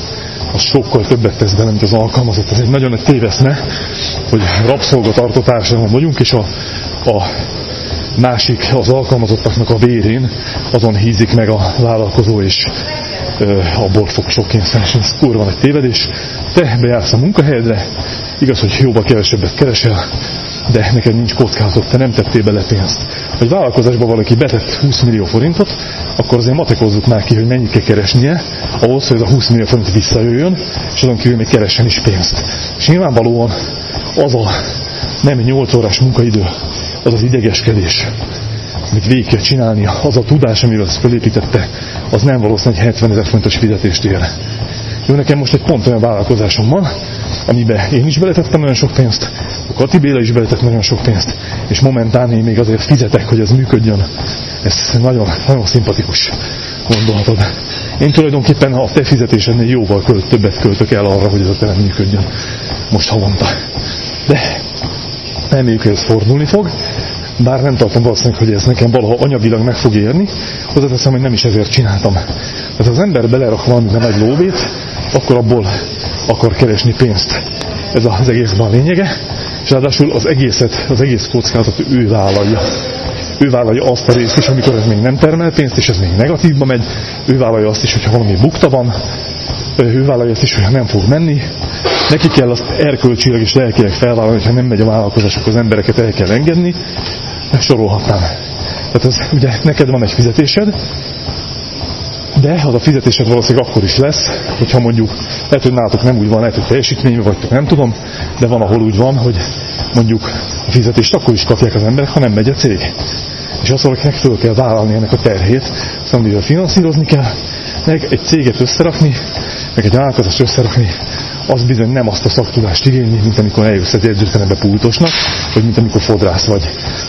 az sokkal többet tesz be, mint az alkalmazott. Ez egy nagyon nagy téveszme, hogy rabszolgatartó társadalom vagyunk, és a, a másik az alkalmazottaknak a vérén azon hízik meg a vállalkozó, ö, abból fog sok kényszeres. Ez kurva egy tévedés. Te bejársz a munkahelyedre, igaz, hogy jóval kevesebbet keresel, de neked nincs kockázat, te nem tettél bele pénzt. Hogy vállalkozásba valaki betett 20 millió forintot, akkor azért matekozzuk már ki, hogy mennyit kell keresnie, ahhoz, hogy ez a 20 millió forint visszajöjjön, és azon kívül még keressen is pénzt. És nyilvánvalóan az a nem 8 órás munkaidő, az az idegeskedés, amit végig kell csinálnia, az a tudás, amivel ezt felépítette, az nem valószínű, hogy 70 ezer fontos fizetést ér. Jó, nekem most egy pont olyan vállalkozásom van, amiben én is beletettem nagyon sok pénzt, a Kati Béla is beletett nagyon sok pénzt, és momentán én még azért fizetek, hogy ez működjön. Ez nagyon, nagyon szimpatikus gondolatod. Én tulajdonképpen a te fizetésednél jóval költ, többet költök el arra, hogy ez a terem működjön most havonta. De reméljük, hogy ez fordulni fog, bár nem tartom valószínűleg, hogy ez nekem valaha anyagilag meg fog érni, hozzáteszem, hogy nem is ezért csináltam. Tehát az ember belerak valami nem egy lóvét, akkor abból akar keresni pénzt. Ez az egészben a lényege, és ráadásul az egészet, az egész kockázat ő vállalja. Ő vállalja azt a részt is, amikor ez még nem termel pénzt, és ez még negatívba megy. Ő vállalja azt is, hogyha valami bukta van. Ő vállalja azt is, hogy nem fog menni. Neki kell azt erkölcsileg és lelkileg felvállalni, hogyha nem megy a vállalkozás, akkor az embereket el kell engedni. Sorolhatnám. Tehát ez, ugye neked van egy fizetésed, de az a fizetésed valószínűleg akkor is lesz, hogyha mondjuk, lehet, hogy nálatok nem úgy van, lehet, hogy teljesítményben vagytok, nem tudom, de van, ahol úgy van, hogy mondjuk a fizetést akkor is kapják az emberek, ha nem megy a cég. És azt valakinek föl kell vállalni ennek a terhét, azt amivel finanszírozni kell, meg egy céget összerakni, meg egy vállalkozást összerakni, az bizony nem azt a szaktudást igényli, mint amikor eljössz egy edzőterembe pultosnak, vagy mint amikor fodrász vagy.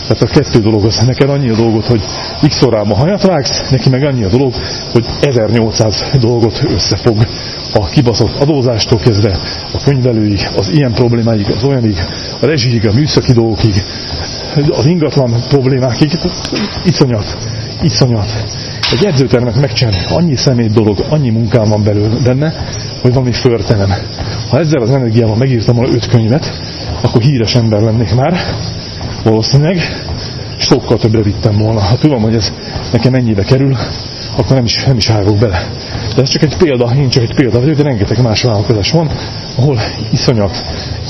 Tehát a kettő dolog az neked annyi a dolgot, hogy x órában hajat vágsz, neki meg annyi a dolog, hogy 1800 dolgot összefog a kibaszott adózástól kezdve, a könyvelőig, az ilyen problémáig, az olyanig, a rezsiyig, a műszaki dolgokig, az ingatlan problémákig, iszonyat, iszonyat. Egy edzőtermet megcsinálni, annyi szemét dolog, annyi munkám van belőle, benne, hogy valami förtelem. Ha ezzel az energiával megírtam volna öt könyvet, akkor híres ember lennék már, valószínűleg, sokkal többre vittem volna. Ha tudom, hogy ez nekem ennyibe kerül, akkor nem is, nem is hágok bele. De ez csak egy példa, én csak egy példa vagyok, de rengeteg más vállalkozás van, ahol iszonyat.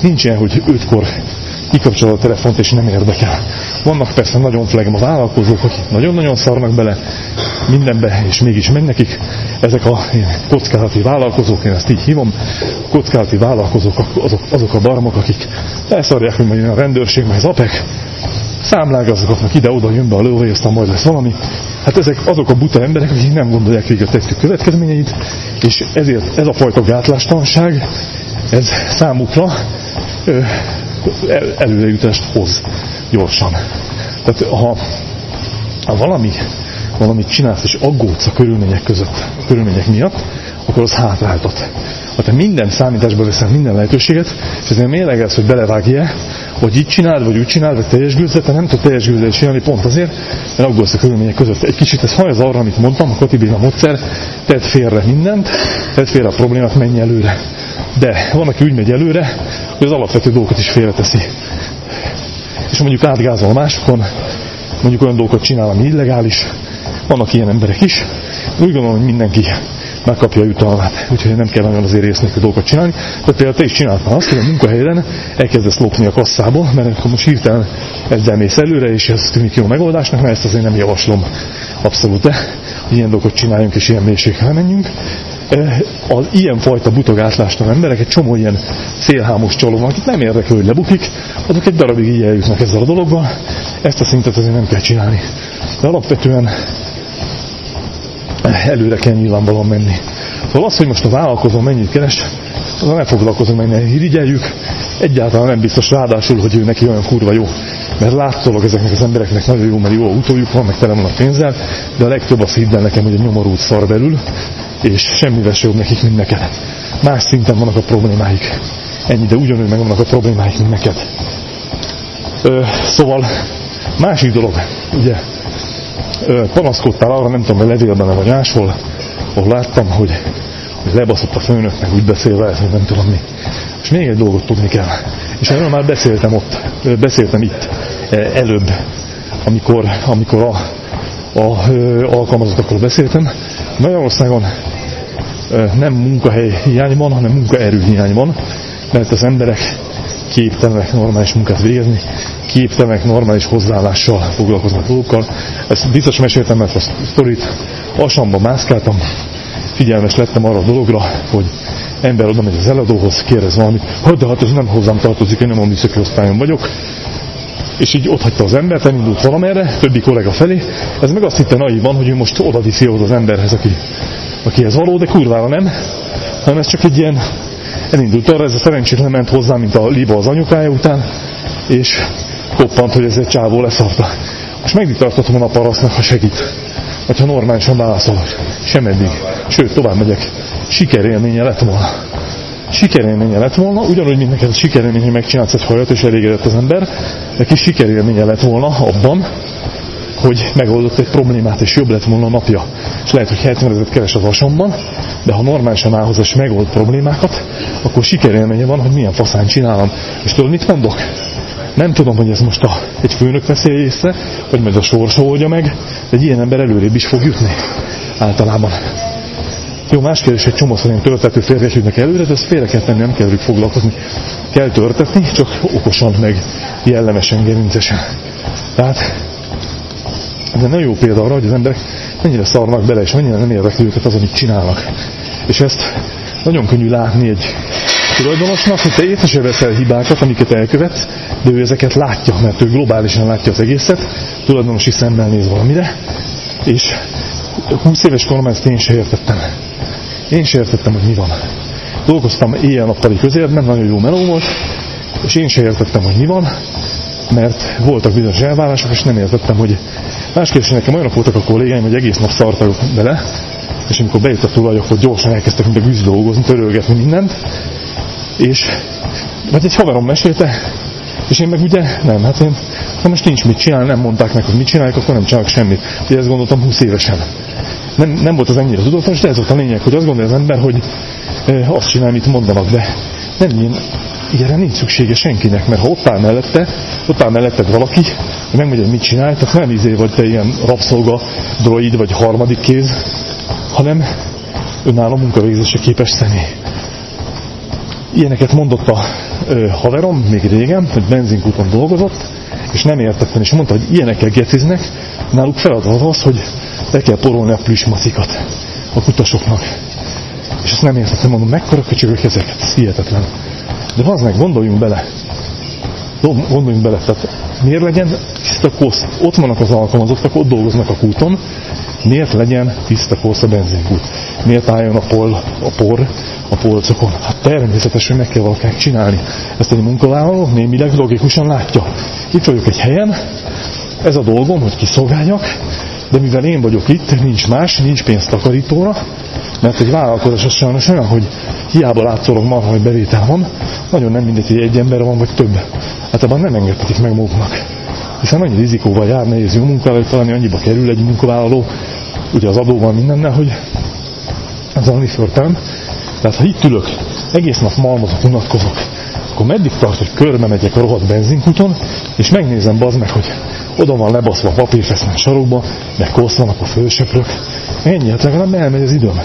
Nincs ilyen, hogy ötkor kikapcsolod a telefont és nem érdekel. Vannak persze nagyon flegma vállalkozók, akik nagyon-nagyon szarnak bele mindenbe, és mégis megy nekik. Ezek a kockázati vállalkozók, én ezt így hívom, kockázati vállalkozók azok, azok a barmok, akik elszarják, hogy majd a rendőrség, majd az APEC, számlágazgatnak ide-oda, jön be a lővé, aztán majd lesz valami. Hát ezek azok a buta emberek, akik nem gondolják végig a tettük következményeit, és ezért ez a fajta gátlástalanság, ez számukra előrejutást hoz gyorsan. Tehát ha, ha valami, valamit csinálsz és aggódsz a körülmények között, a körülmények miatt, akkor az hátráltat. Ha te minden számításba veszel minden lehetőséget, és ezért mérlegelsz, hogy belevágj-e, hogy így csináld, vagy úgy csináld, vagy teljes gőzzel, te nem tudod teljes gőzzel csinálni pont azért, mert aggódsz a körülmények között. Egy kicsit ez hajaz arra, amit mondtam, a Kati Béla módszer, tedd félre mindent, tedd félre a problémát, menj előre. De van, aki úgy megy előre, hogy az alapvető dolgokat is félreteszi. És mondjuk átgázol a másokon, mondjuk olyan dolgokat csinál, ami illegális. Vannak ilyen emberek is. Úgy gondolom, hogy mindenki megkapja a jutalmát, úgyhogy nem kell nagyon azért résznek a dolgokat csinálni. De például te is csináltál azt, hogy a munkahelyen elkezdesz lopni a kasszából, mert akkor most hirtelen ezzel mész előre, és ez tűnik jó megoldásnak, mert ezt azért nem javaslom abszolút, de hogy ilyen dolgokat csináljunk, és ilyen mélységre menjünk. Az ilyenfajta butogátlástalan emberek, egy csomó ilyen félhámos csaló akit nem érdekel, hogy lebukik, azok egy darabig így eljutnak ezzel a dologgal. Ezt a szintet azért nem kell csinálni. De alapvetően előre kell nyilvánvalóan menni. Szóval az, hogy most a vállalkozó mennyit keres, azzal nem foglalkozunk meg, ne irigyeljük. Egyáltalán nem biztos ráadásul, hogy ő neki olyan kurva jó. Mert látszólag ezeknek az embereknek nagyon jó, mert jó autójuk van, meg tele van a pénzzel, de a legtöbb az hidd nekem, hogy a nyomorult szar belül, és semmivel se jobb nekik, mint neked. Más szinten vannak a problémáik. Ennyi, de ugyanúgy meg vannak a problémáik, mint neked. Ö, szóval másik dolog, ugye, panaszkodtál arra, nem tudom, a levélben vagy máshol, ahol láttam, hogy, hogy lebaszott a főnöknek úgy beszélve, hogy nem tudom mi. És még egy dolgot tudni kell. És erről már beszéltem ott, beszéltem itt előbb, amikor, amikor a, a alkalmazottakról beszéltem. Magyarországon nem munkahely hiány van, hanem munkaerő hiány van, mert az emberek képtelenek normális munkát végezni, képtelenek normális hozzáállással foglalkoznak dolgokkal. Ezt biztos meséltem, mert a sztorit asamban mászkáltam, figyelmes lettem arra a dologra, hogy ember oda megy az eladóhoz, kérdez valamit, hogy de hát ez nem hozzám tartozik, én nem a műszaki osztályon vagyok, és így ott hagyta az embert, elindult valamerre, többi kollega felé, ez meg azt hitte naivan, hogy ő most oda viszi az emberhez, aki, akihez való, de kurvára nem, hanem ez csak egy ilyen, elindult arra, ez a szerencsétlen ment hozzá, mint a liba az anyukája után, és koppant, hogy ez egy csávó leszarta. Most meddig tartatom a parasztnak, ha segít? Vagy ha normálisan válaszol, sem eddig. Sőt, tovább megyek. Sikerélménye lett volna. Sikerélménye lett volna, ugyanúgy, mint neked sikerélmény, hogy megcsinálsz egy hajat, és elégedett az ember, neki sikerélménye lett volna abban, hogy megoldott egy problémát, és jobb lett volna a napja. És lehet, hogy 70 ezeret keres az asomban, de ha normálisan áll hozzá, és megold problémákat, akkor sikerélménye van, hogy milyen faszán csinálom. És tudod, mit mondok? Nem tudom, hogy ez most a, egy főnök veszi észre, vagy majd a sorsa oldja meg, de egy ilyen ember előrébb is fog jutni. Általában. Jó, más kérdés, egy csomó szerint törtető férfiak jutnak előre, de ezt félre kell tenni, nem kell velük foglalkozni. Kell törtetni, csak okosan, meg jellemesen, gerincesen. Tehát ez egy nagyon jó példa arra, hogy az emberek mennyire szarnak bele, és mennyire nem érdekli őket az, amit csinálnak. És ezt nagyon könnyű látni egy tulajdonosnak, hogy te észre sem veszel hibákat, amiket elkövetsz, de ő ezeket látja, mert ő globálisan látja az egészet, tulajdonosi szemmel néz valamire, és 20 éves koromban ezt én sem értettem. Én sem értettem, hogy mi van. Dolgoztam éjjel-nappali közérben, nagyon jó meló volt, és én sem értettem, hogy mi van, mert voltak bizonyos elvárások, és nem értettem, hogy másképp nekem olyanok voltak a kollégáim, hogy egész nap szartak bele, és amikor bejött a tulaj, akkor gyorsan elkezdtek mint a gűz dolgozni, törölgetni mindent, és vagy egy haverom mesélte, és én meg ugye nem, hát én ha most nincs mit csinálni, nem mondták meg, hogy mit csinálják, akkor nem csinálok semmit. Ugye ezt gondoltam 20 évesen. Nem, nem volt az ennyire tudatos, de ez volt a lényeg, hogy azt gondolja az ember, hogy e, azt csinál, amit mondanak, de nem ilyen, ilyenre nincs szüksége senkinek, mert ha ott áll mellette, ott áll melletted valaki, megmondja, hogy mit csinálj, tehát nem izé vagy te ilyen rabszolga, droid vagy harmadik kéz, hanem önálló munkavégzésre képes személy. Ilyeneket mondott a ö, haverom még régen, hogy benzinkúton dolgozott, és nem értettem, és mondta, hogy ilyenekkel geciznek, náluk feladat az, hogy le kell porolni a plüsmacikat a kutasoknak. És ezt nem értettem, mondom, mekkora köcsögök ezek, ez hihetetlen. De az meg, gondoljunk bele, gondoljunk bele, tehát miért legyen tiszta kosz? Ott vannak az alkalmazottak, ott dolgoznak a kúton, miért legyen tiszta kosz a benzinkút? Miért álljon a, pol, a por a polcokon? Hát természetesen meg kell valakinek csinálni. Ezt egy munkavállaló némileg logikusan látja. Itt vagyok egy helyen, ez a dolgom, hogy kiszolgáljak, de mivel én vagyok itt, nincs más, nincs pénz takarítóra, mert egy vállalkozás az sajnos olyan, hogy hiába látszólag marha, hogy bevétel van, nagyon nem mindegy, hogy egy ember van, vagy több. Hát ebben nem engedhetik meg maguknak. Hiszen annyi rizikóval jár, nehéz jó munkával találni, annyiba kerül egy munkavállaló, ugye az adóval mindennel, hogy ez a törtem. Tehát ha itt ülök egész nap malmozok, unatkozok, akkor meddig tart, hogy körbe megyek a rohadt benzinkuton, és megnézem bazd meg, hogy oda van lebaszva a papírfesznek sarokba, meg koszlanak a fősöprök. Ennyi, hát legalább elmegy az időm.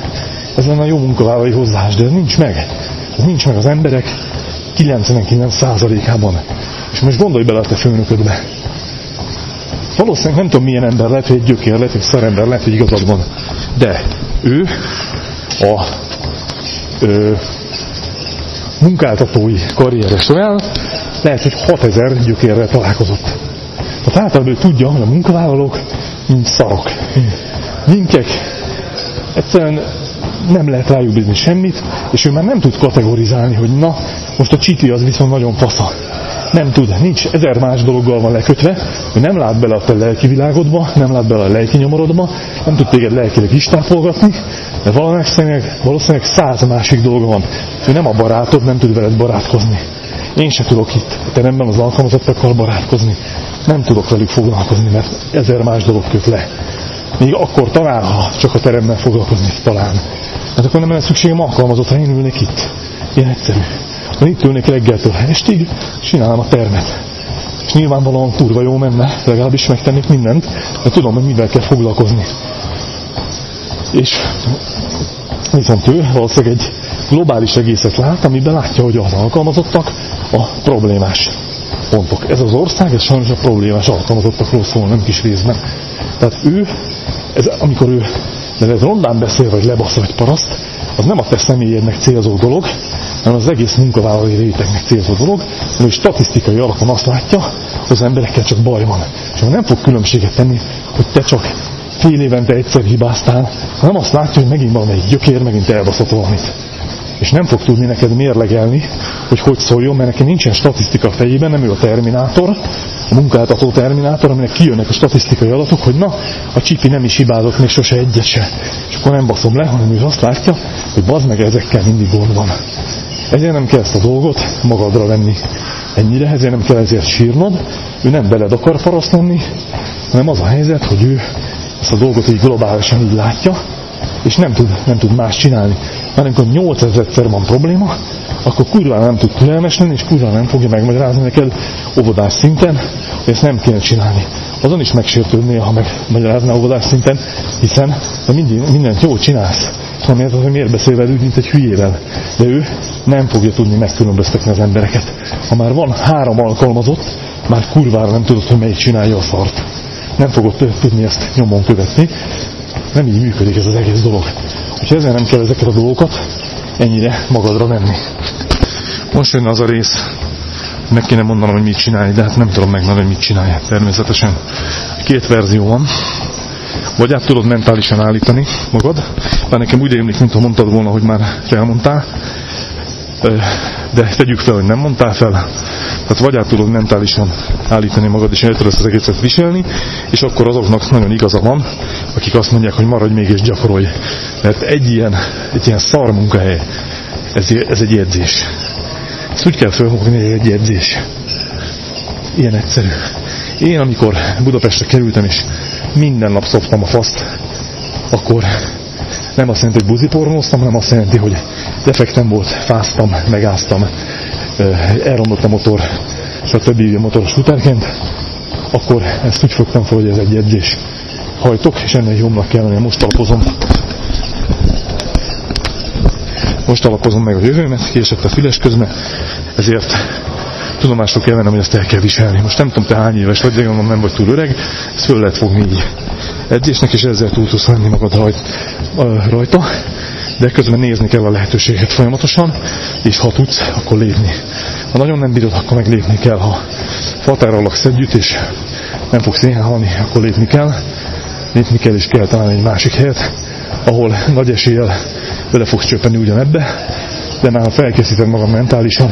Ez lenne a jó munkavállalói hozzáás, de ez nincs meg. Ez nincs meg az emberek 99%-ában. És most gondolj bele a te főnöködbe. Valószínűleg nem tudom milyen ember lehet, hogy egy gyökér lehet, hogy szarember lehet, hogy igazad van. De ő a ö, munkáltatói karrieres során lehet, hogy 6000 gyökérrel találkozott. Tehát általában tudja, hogy a munkavállalók mint szarok, minkek, egyszerűen nem lehet rájuk bízni semmit, és ő már nem tud kategorizálni, hogy na, most a csiti az viszont nagyon fasza. Nem tud, nincs ezer más dologgal van lekötve, ő nem lát bele a te lelki világodba, nem lát bele a lelki nyomorodba, nem tud téged lelkileg is tápolgatni, de valószínűleg, valószínűleg száz másik dolga van. Ő nem a barátod, nem tud veled barátkozni. Én se tudok itt a teremben az alkalmazottakkal barátkozni. Nem tudok velük foglalkozni, mert ezer más dolog köt le. Még akkor talán, ha csak a teremmel foglalkozni, talán. Hát akkor nem lenne szükségem alkalmazottra, én ülnék itt. Ilyen egyszerű. Én itt ülnék reggeltől estig, csinálom a termet. És nyilvánvalóan kurva jó menne, legalábbis megtennék mindent, mert tudom, hogy mivel kell foglalkozni. És viszont ő valószínűleg egy globális egészet lát, amiben látja, hogy az alkalmazottak a problémás pontok. Ez az ország, ez sajnos a problémás alkalmazottakról szól, nem kis részben. Tehát ő, ez, amikor ő de ez rondán beszél, vagy lebasz, vagy paraszt, az nem a te személyednek célzó dolog, hanem az egész munkavállalói rétegnek célzó dolog, hogy statisztikai alapon azt látja, hogy az emberekkel csak baj van. És nem fog különbséget tenni, hogy te csak fél évente egyszer hibáztál, hanem azt látja, hogy megint valamelyik gyökér, megint elbaszott valamit. És nem fog tudni neked mérlegelni, hogy hogy szóljon, mert neki nincsen statisztika fejében, nem ő a terminátor, a munkáltató terminátor, aminek kijönnek a statisztikai adatok, hogy na, a csipi nem is hibázott még sose egyet se. És akkor nem baszom le, hanem ő azt látja, hogy bazd meg ezekkel mindig gond van. Ezért nem kell ezt a dolgot magadra venni ennyire, ezért nem kell ezért sírnod, ő nem beled akar paraszt hanem az a helyzet, hogy ő ezt a dolgot így globálisan így látja, és nem tud, nem tud más csinálni. Mert amikor 8000-szer van probléma, akkor kurva nem tud türelmes lenni, és kurva nem fogja megmagyarázni neked óvodás szinten, hogy ezt nem kéne csinálni. Azon is megsértődnél, ha megmagyarázná óvodás szinten, hiszen te minden, mindent jól csinálsz. Nem érted, hogy miért beszél velük, mint egy hülyével. De ő nem fogja tudni megkülönböztetni az embereket. Ha már van három alkalmazott, már kurvára nem tudod, hogy melyik csinálja a szart. Nem fogod tudni ezt nyomon követni. Nem így működik ez az egész dolog. Úgyhogy ezzel nem kell ezeket a dolgokat ennyire magadra venni. Most jön az a rész, meg kéne mondanom, hogy mit csinálj, de hát nem tudom megmondani, hogy mit csinálj. Természetesen két verzió van. Vagy át tudod mentálisan állítani magad, bár nekem úgy rémlik, mintha mondtad volna, hogy már felmondtál, de tegyük fel, hogy nem mondtál fel, tehát vagy át tudod mentálisan állítani magad, és el tudod ezt az egészet viselni, és akkor azoknak nagyon igaza van, akik azt mondják, hogy maradj még és gyakorolj. Mert egy ilyen, egy ilyen szar munkahely, ez, ez egy edzés. Ezt úgy kell felhogni, hogy egy edzés. Ilyen egyszerű. Én, amikor Budapestre kerültem, és minden nap szoptam a faszt, akkor nem azt jelenti, hogy buzipornóztam, hanem azt jelenti, hogy defektem volt, fáztam, megáztam, elromlott a motor, és a többi motoros futárként, akkor ezt úgy fogtam fel, hogy ez egy edzés. Hajtok, és ennek jobbnak kell lenni. Most alapozom. Most alapozom meg a jövőmet, késett a füles közben, ezért tudomásul kell vennem, hogy ezt el kell viselni. Most nem tudom, te hány éves vagy, de gondolom nem vagy túl öreg, ezt föl lehet fogni így edzésnek, és ezzel túl tudsz venni magad rajta, de közben nézni kell a lehetőséget folyamatosan, és ha tudsz, akkor lépni. Ha nagyon nem bírod, akkor meg lépni kell. Ha fatára laksz együtt, és nem fogsz éhen akkor lépni kell. Lépni kell, és kell találni egy másik helyet, ahol nagy eséllyel bele fogsz csöppenni ugyanebbe, de már ha felkészíted magad mentálisan,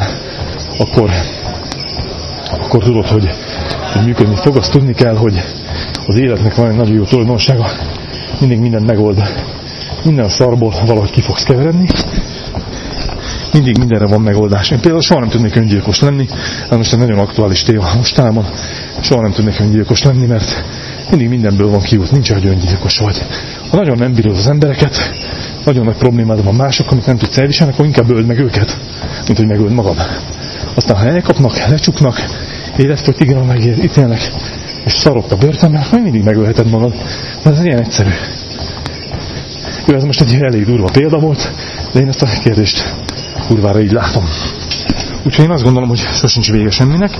akkor, akkor tudod, hogy, hogy működni fog. Azt tudni kell, hogy az életnek van egy nagyon jó tulajdonsága, mindig mindent megold. Minden szarból valahogy ki fogsz keveredni, mindig mindenre van megoldás. Én például soha nem tudnék öngyilkos lenni, ez most egy nagyon aktuális téma mostában, soha nem tudnék öngyilkos lenni, mert mindig mindenből van kiút, nincs hogy öngyilkos vagy. Ha nagyon nem bírod az embereket, nagyon nagy problémád van mások, amit nem tudsz elviselni, akkor inkább öld meg őket, mint hogy megöld magad. Aztán ha elkapnak, lecsuknak, életfogytigra megítélnek, és szarok a börtönben, akkor mindig megölheted magad. De ez ilyen egyszerű. Jó, ez most egy elég durva példa volt, de én ezt a kérdést kurvára így látom. Úgyhogy én azt gondolom, hogy sosincs vége semminek,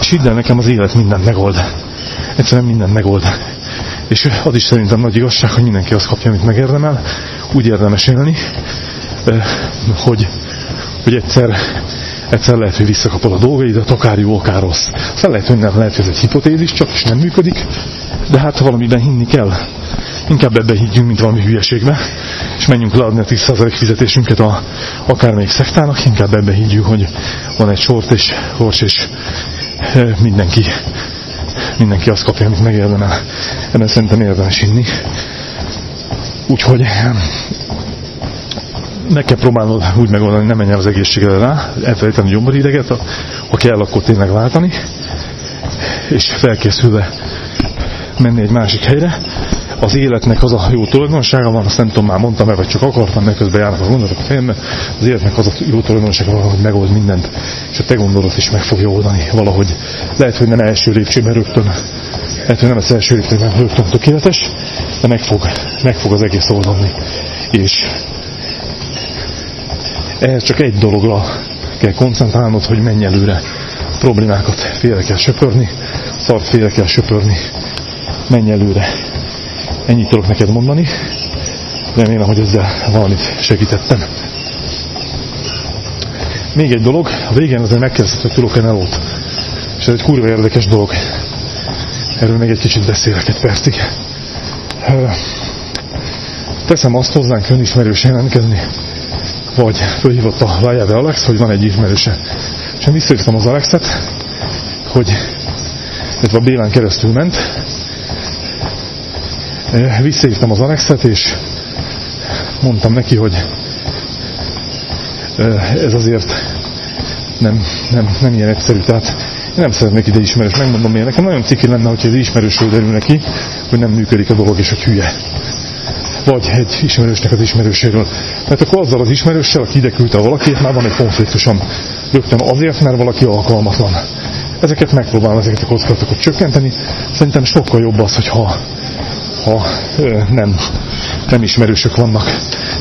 és hidd el nekem az élet mindent megold. Egyszerűen mindent megold. És az is szerintem nagy igazság, hogy mindenki azt kapja, amit megérdemel. Úgy érdemes élni, hogy, hogy egyszer, egyszer lehet, hogy visszakapod a dolgaidat, akár jó, akár rossz. Aztán lehet, hogy nem lehet, hogy ez egy hipotézis, csak is nem működik, de hát valamiben hinni kell. Inkább ebbe higgyünk, mint valami hülyeségbe, és menjünk leadni a 10% fizetésünket a, akármelyik szektának, inkább ebbe higgyük, hogy van egy sort és hors, és mindenki, mindenki azt kapja, amit megérdemel. Ebben szerintem érdemes inni. Úgyhogy meg kell próbálnod úgy megoldani, hogy ne menjen az egészségedre rá, elfelejteni a gyomorideget, ha kell, akkor tényleg váltani, és felkészülve menni egy másik helyre, az életnek az a jó tulajdonsága van, azt nem tudom, már mondtam-e, vagy csak akartam, mert közben járnak a gondolatok fejembe, az életnek az a jó tulajdonsága van, hogy megold mindent, és a te gondolat is meg fogja oldani valahogy. Lehet, hogy nem első lépcsőben rögtön, lehet, hogy nem az első lépcsőben rögtön tökéletes, de meg fog, meg fog az egész oldani. És ehhez csak egy dologra kell koncentrálnod, hogy menj előre. Problémákat félre kell söpörni, szart félre kell söpörni, menj előre. Ennyit tudok neked mondani. Remélem, hogy ezzel valamit segítettem. Még egy dolog, a végén azért megkérdezted, hogy tudok-e nelót. És ez egy kurva érdekes dolog. Erről még egy kicsit beszélek egy percig. Teszem azt hozzánk önismerős jelentkezni, vagy fölhívott a Vájáde Alex, hogy van egy ismerőse. És én visszahívtam az Alexet, hogy ez a Bélán keresztül ment, visszahívtam az Alexet, és mondtam neki, hogy ez azért nem, nem, nem ilyen egyszerű. Tehát én nem szeretnék ide ismerős, megmondom miért. Nekem nagyon ciki lenne, hogyha az ismerősről derül neki, hogy nem működik a dolog, és hogy hülye. Vagy egy ismerősnek az ismerőséről. Mert akkor azzal az ismerőssel, aki ide küldte valaki, már van egy konfliktusom. Rögtön azért, mert valaki alkalmatlan. Ezeket megpróbálom, ezeket a kockázatokat csökkenteni. Szerintem sokkal jobb az, hogyha ha nem, nem ismerősök vannak.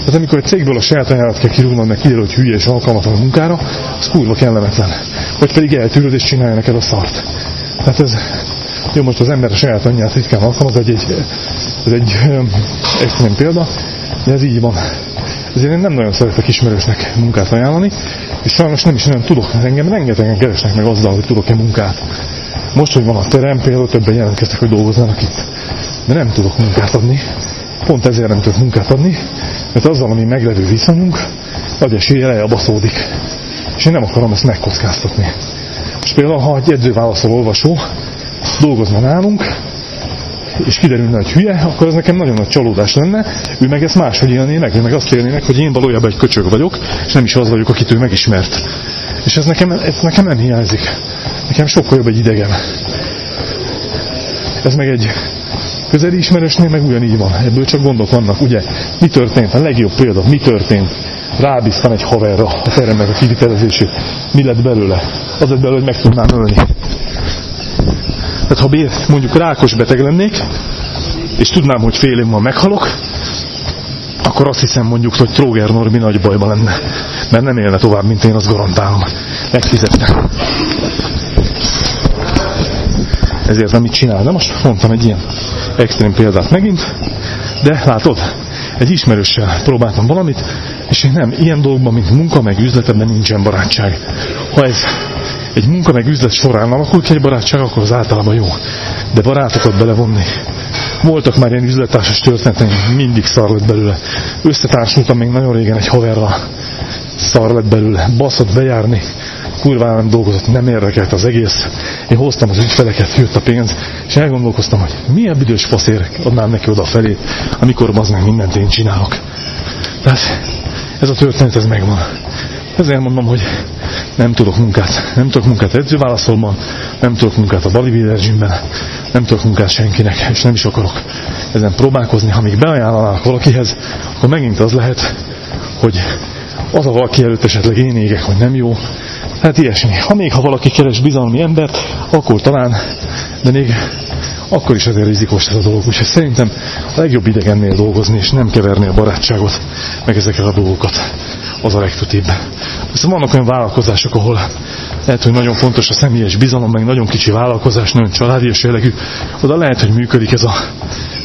Ez amikor egy cégből a saját anyárat kell kirúgnod, meg kiderül, hogy hülye és alkalmatlan a munkára, az kurva kellemetlen. Vagy pedig eltűröd és csinálja neked a szart. Tehát ez, jó, most az ember a saját anyját ritkán alkalmaz, egy, egy, ez egy extrém példa, de ez így van. Ezért én nem nagyon szeretek ismerősnek munkát ajánlani, és sajnos nem is nagyon tudok, engem rengetegen keresnek meg azzal, hogy tudok-e munkát. Most, hogy van a terem, például többen jelentkeztek, hogy dolgoznának itt de nem tudok munkát adni. Pont ezért nem tudok munkát adni, mert azzal, ami meglevő viszonyunk, nagy esélye lejabaszódik. És én nem akarom ezt megkockáztatni. És például, ha egy edzőválaszol olvasó dolgozna nálunk, és kiderülne, hogy hülye, akkor ez nekem nagyon nagy csalódás lenne. Ő meg ezt máshogy élné meg, ő meg azt élné meg, hogy én valójában egy köcsög vagyok, és nem is az vagyok, akit ő megismert. És ez nekem, ez nekem nem hiányzik. Nekem sokkal jobb egy idegen. Ez meg egy közeli ismerősnél meg ugyanígy van. Ebből csak gondok vannak, ugye? Mi történt? A legjobb példa, mi történt? Rábíztam egy haverra a teremnek a kivitelezését. Mi lett belőle? Az lett belőle, hogy meg tudnám ölni. Tehát ha mondjuk rákos beteg lennék, és tudnám, hogy fél év van meghalok, akkor azt hiszem mondjuk, hogy Tróger Norbi nagy bajba lenne. Mert nem élne tovább, mint én, azt garantálom. Megfizettem. Ezért amit csinál. De most mondtam egy ilyen extrém példát megint, de látod, egy ismerőssel próbáltam valamit, és én nem, ilyen dolgokban, mint munka, meg üzletemben nincsen barátság. Ha ez egy munka, meg üzlet során alakul ki egy barátság, akkor az általában jó. De barátokat belevonni. Voltak már ilyen üzlettársas történetek, mindig szar lett belőle. Összetársultam még nagyon régen egy haverral, szar lett belőle. Baszott bejárni, kurván dolgozott, nem érdekelt az egész. Én hoztam az ügyfeleket, jött a pénz, és elgondolkoztam, hogy milyen büdös faszért adnám neki oda felé, amikor az meg mindent én csinálok. Tehát ez a történet, ez megvan. Ezért mondom, hogy nem tudok munkát, nem tudok munkát edzőválaszolban, nem tudok munkát a bodybuilder gymben, nem tudok munkát senkinek, és nem is akarok ezen próbálkozni. Ha még beajánlanak valakihez, akkor megint az lehet, hogy az a valaki előtt esetleg én égek, hogy nem jó. Hát ilyesmi. Ha még ha valaki keres bizalmi embert, akkor talán, de még akkor is azért rizikós ez a dolog. Úgyhogy szerintem a legjobb idegennél dolgozni, és nem keverni a barátságot, meg ezeket a dolgokat. Az a legtutibb. Viszont vannak olyan vállalkozások, ahol lehet, hogy nagyon fontos a személyes bizalom, meg nagyon kicsi vállalkozás, nagyon családi és jellegű. Oda lehet, hogy működik ez a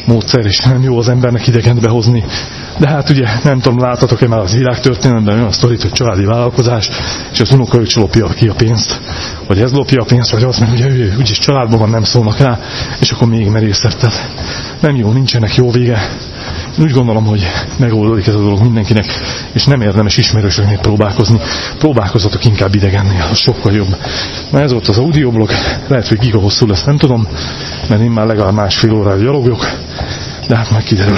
módszer, és nem jó az embernek idegent behozni. De hát ugye nem tudom, láttatok-e már az világtörténelemben olyan sztorit, hogy családi vállalkozás, és az unokaöccse lopja ki a pénzt, vagy ez lopja a pénzt, vagy az, mert ugye ő úgyis családban van, nem szólnak rá, és akkor még merészebb. Tehát nem jó, nincsenek jó vége. Én úgy gondolom, hogy megoldódik ez a dolog mindenkinek, és nem érdemes ismerősöknél próbálkozni. Próbálkozatok inkább idegennél, az sokkal jobb. Na ez volt az audioblog, lehet, hogy giga hosszú lesz, nem tudom, mert én már legalább másfél órára gyalogjok, de hát majd kiderül.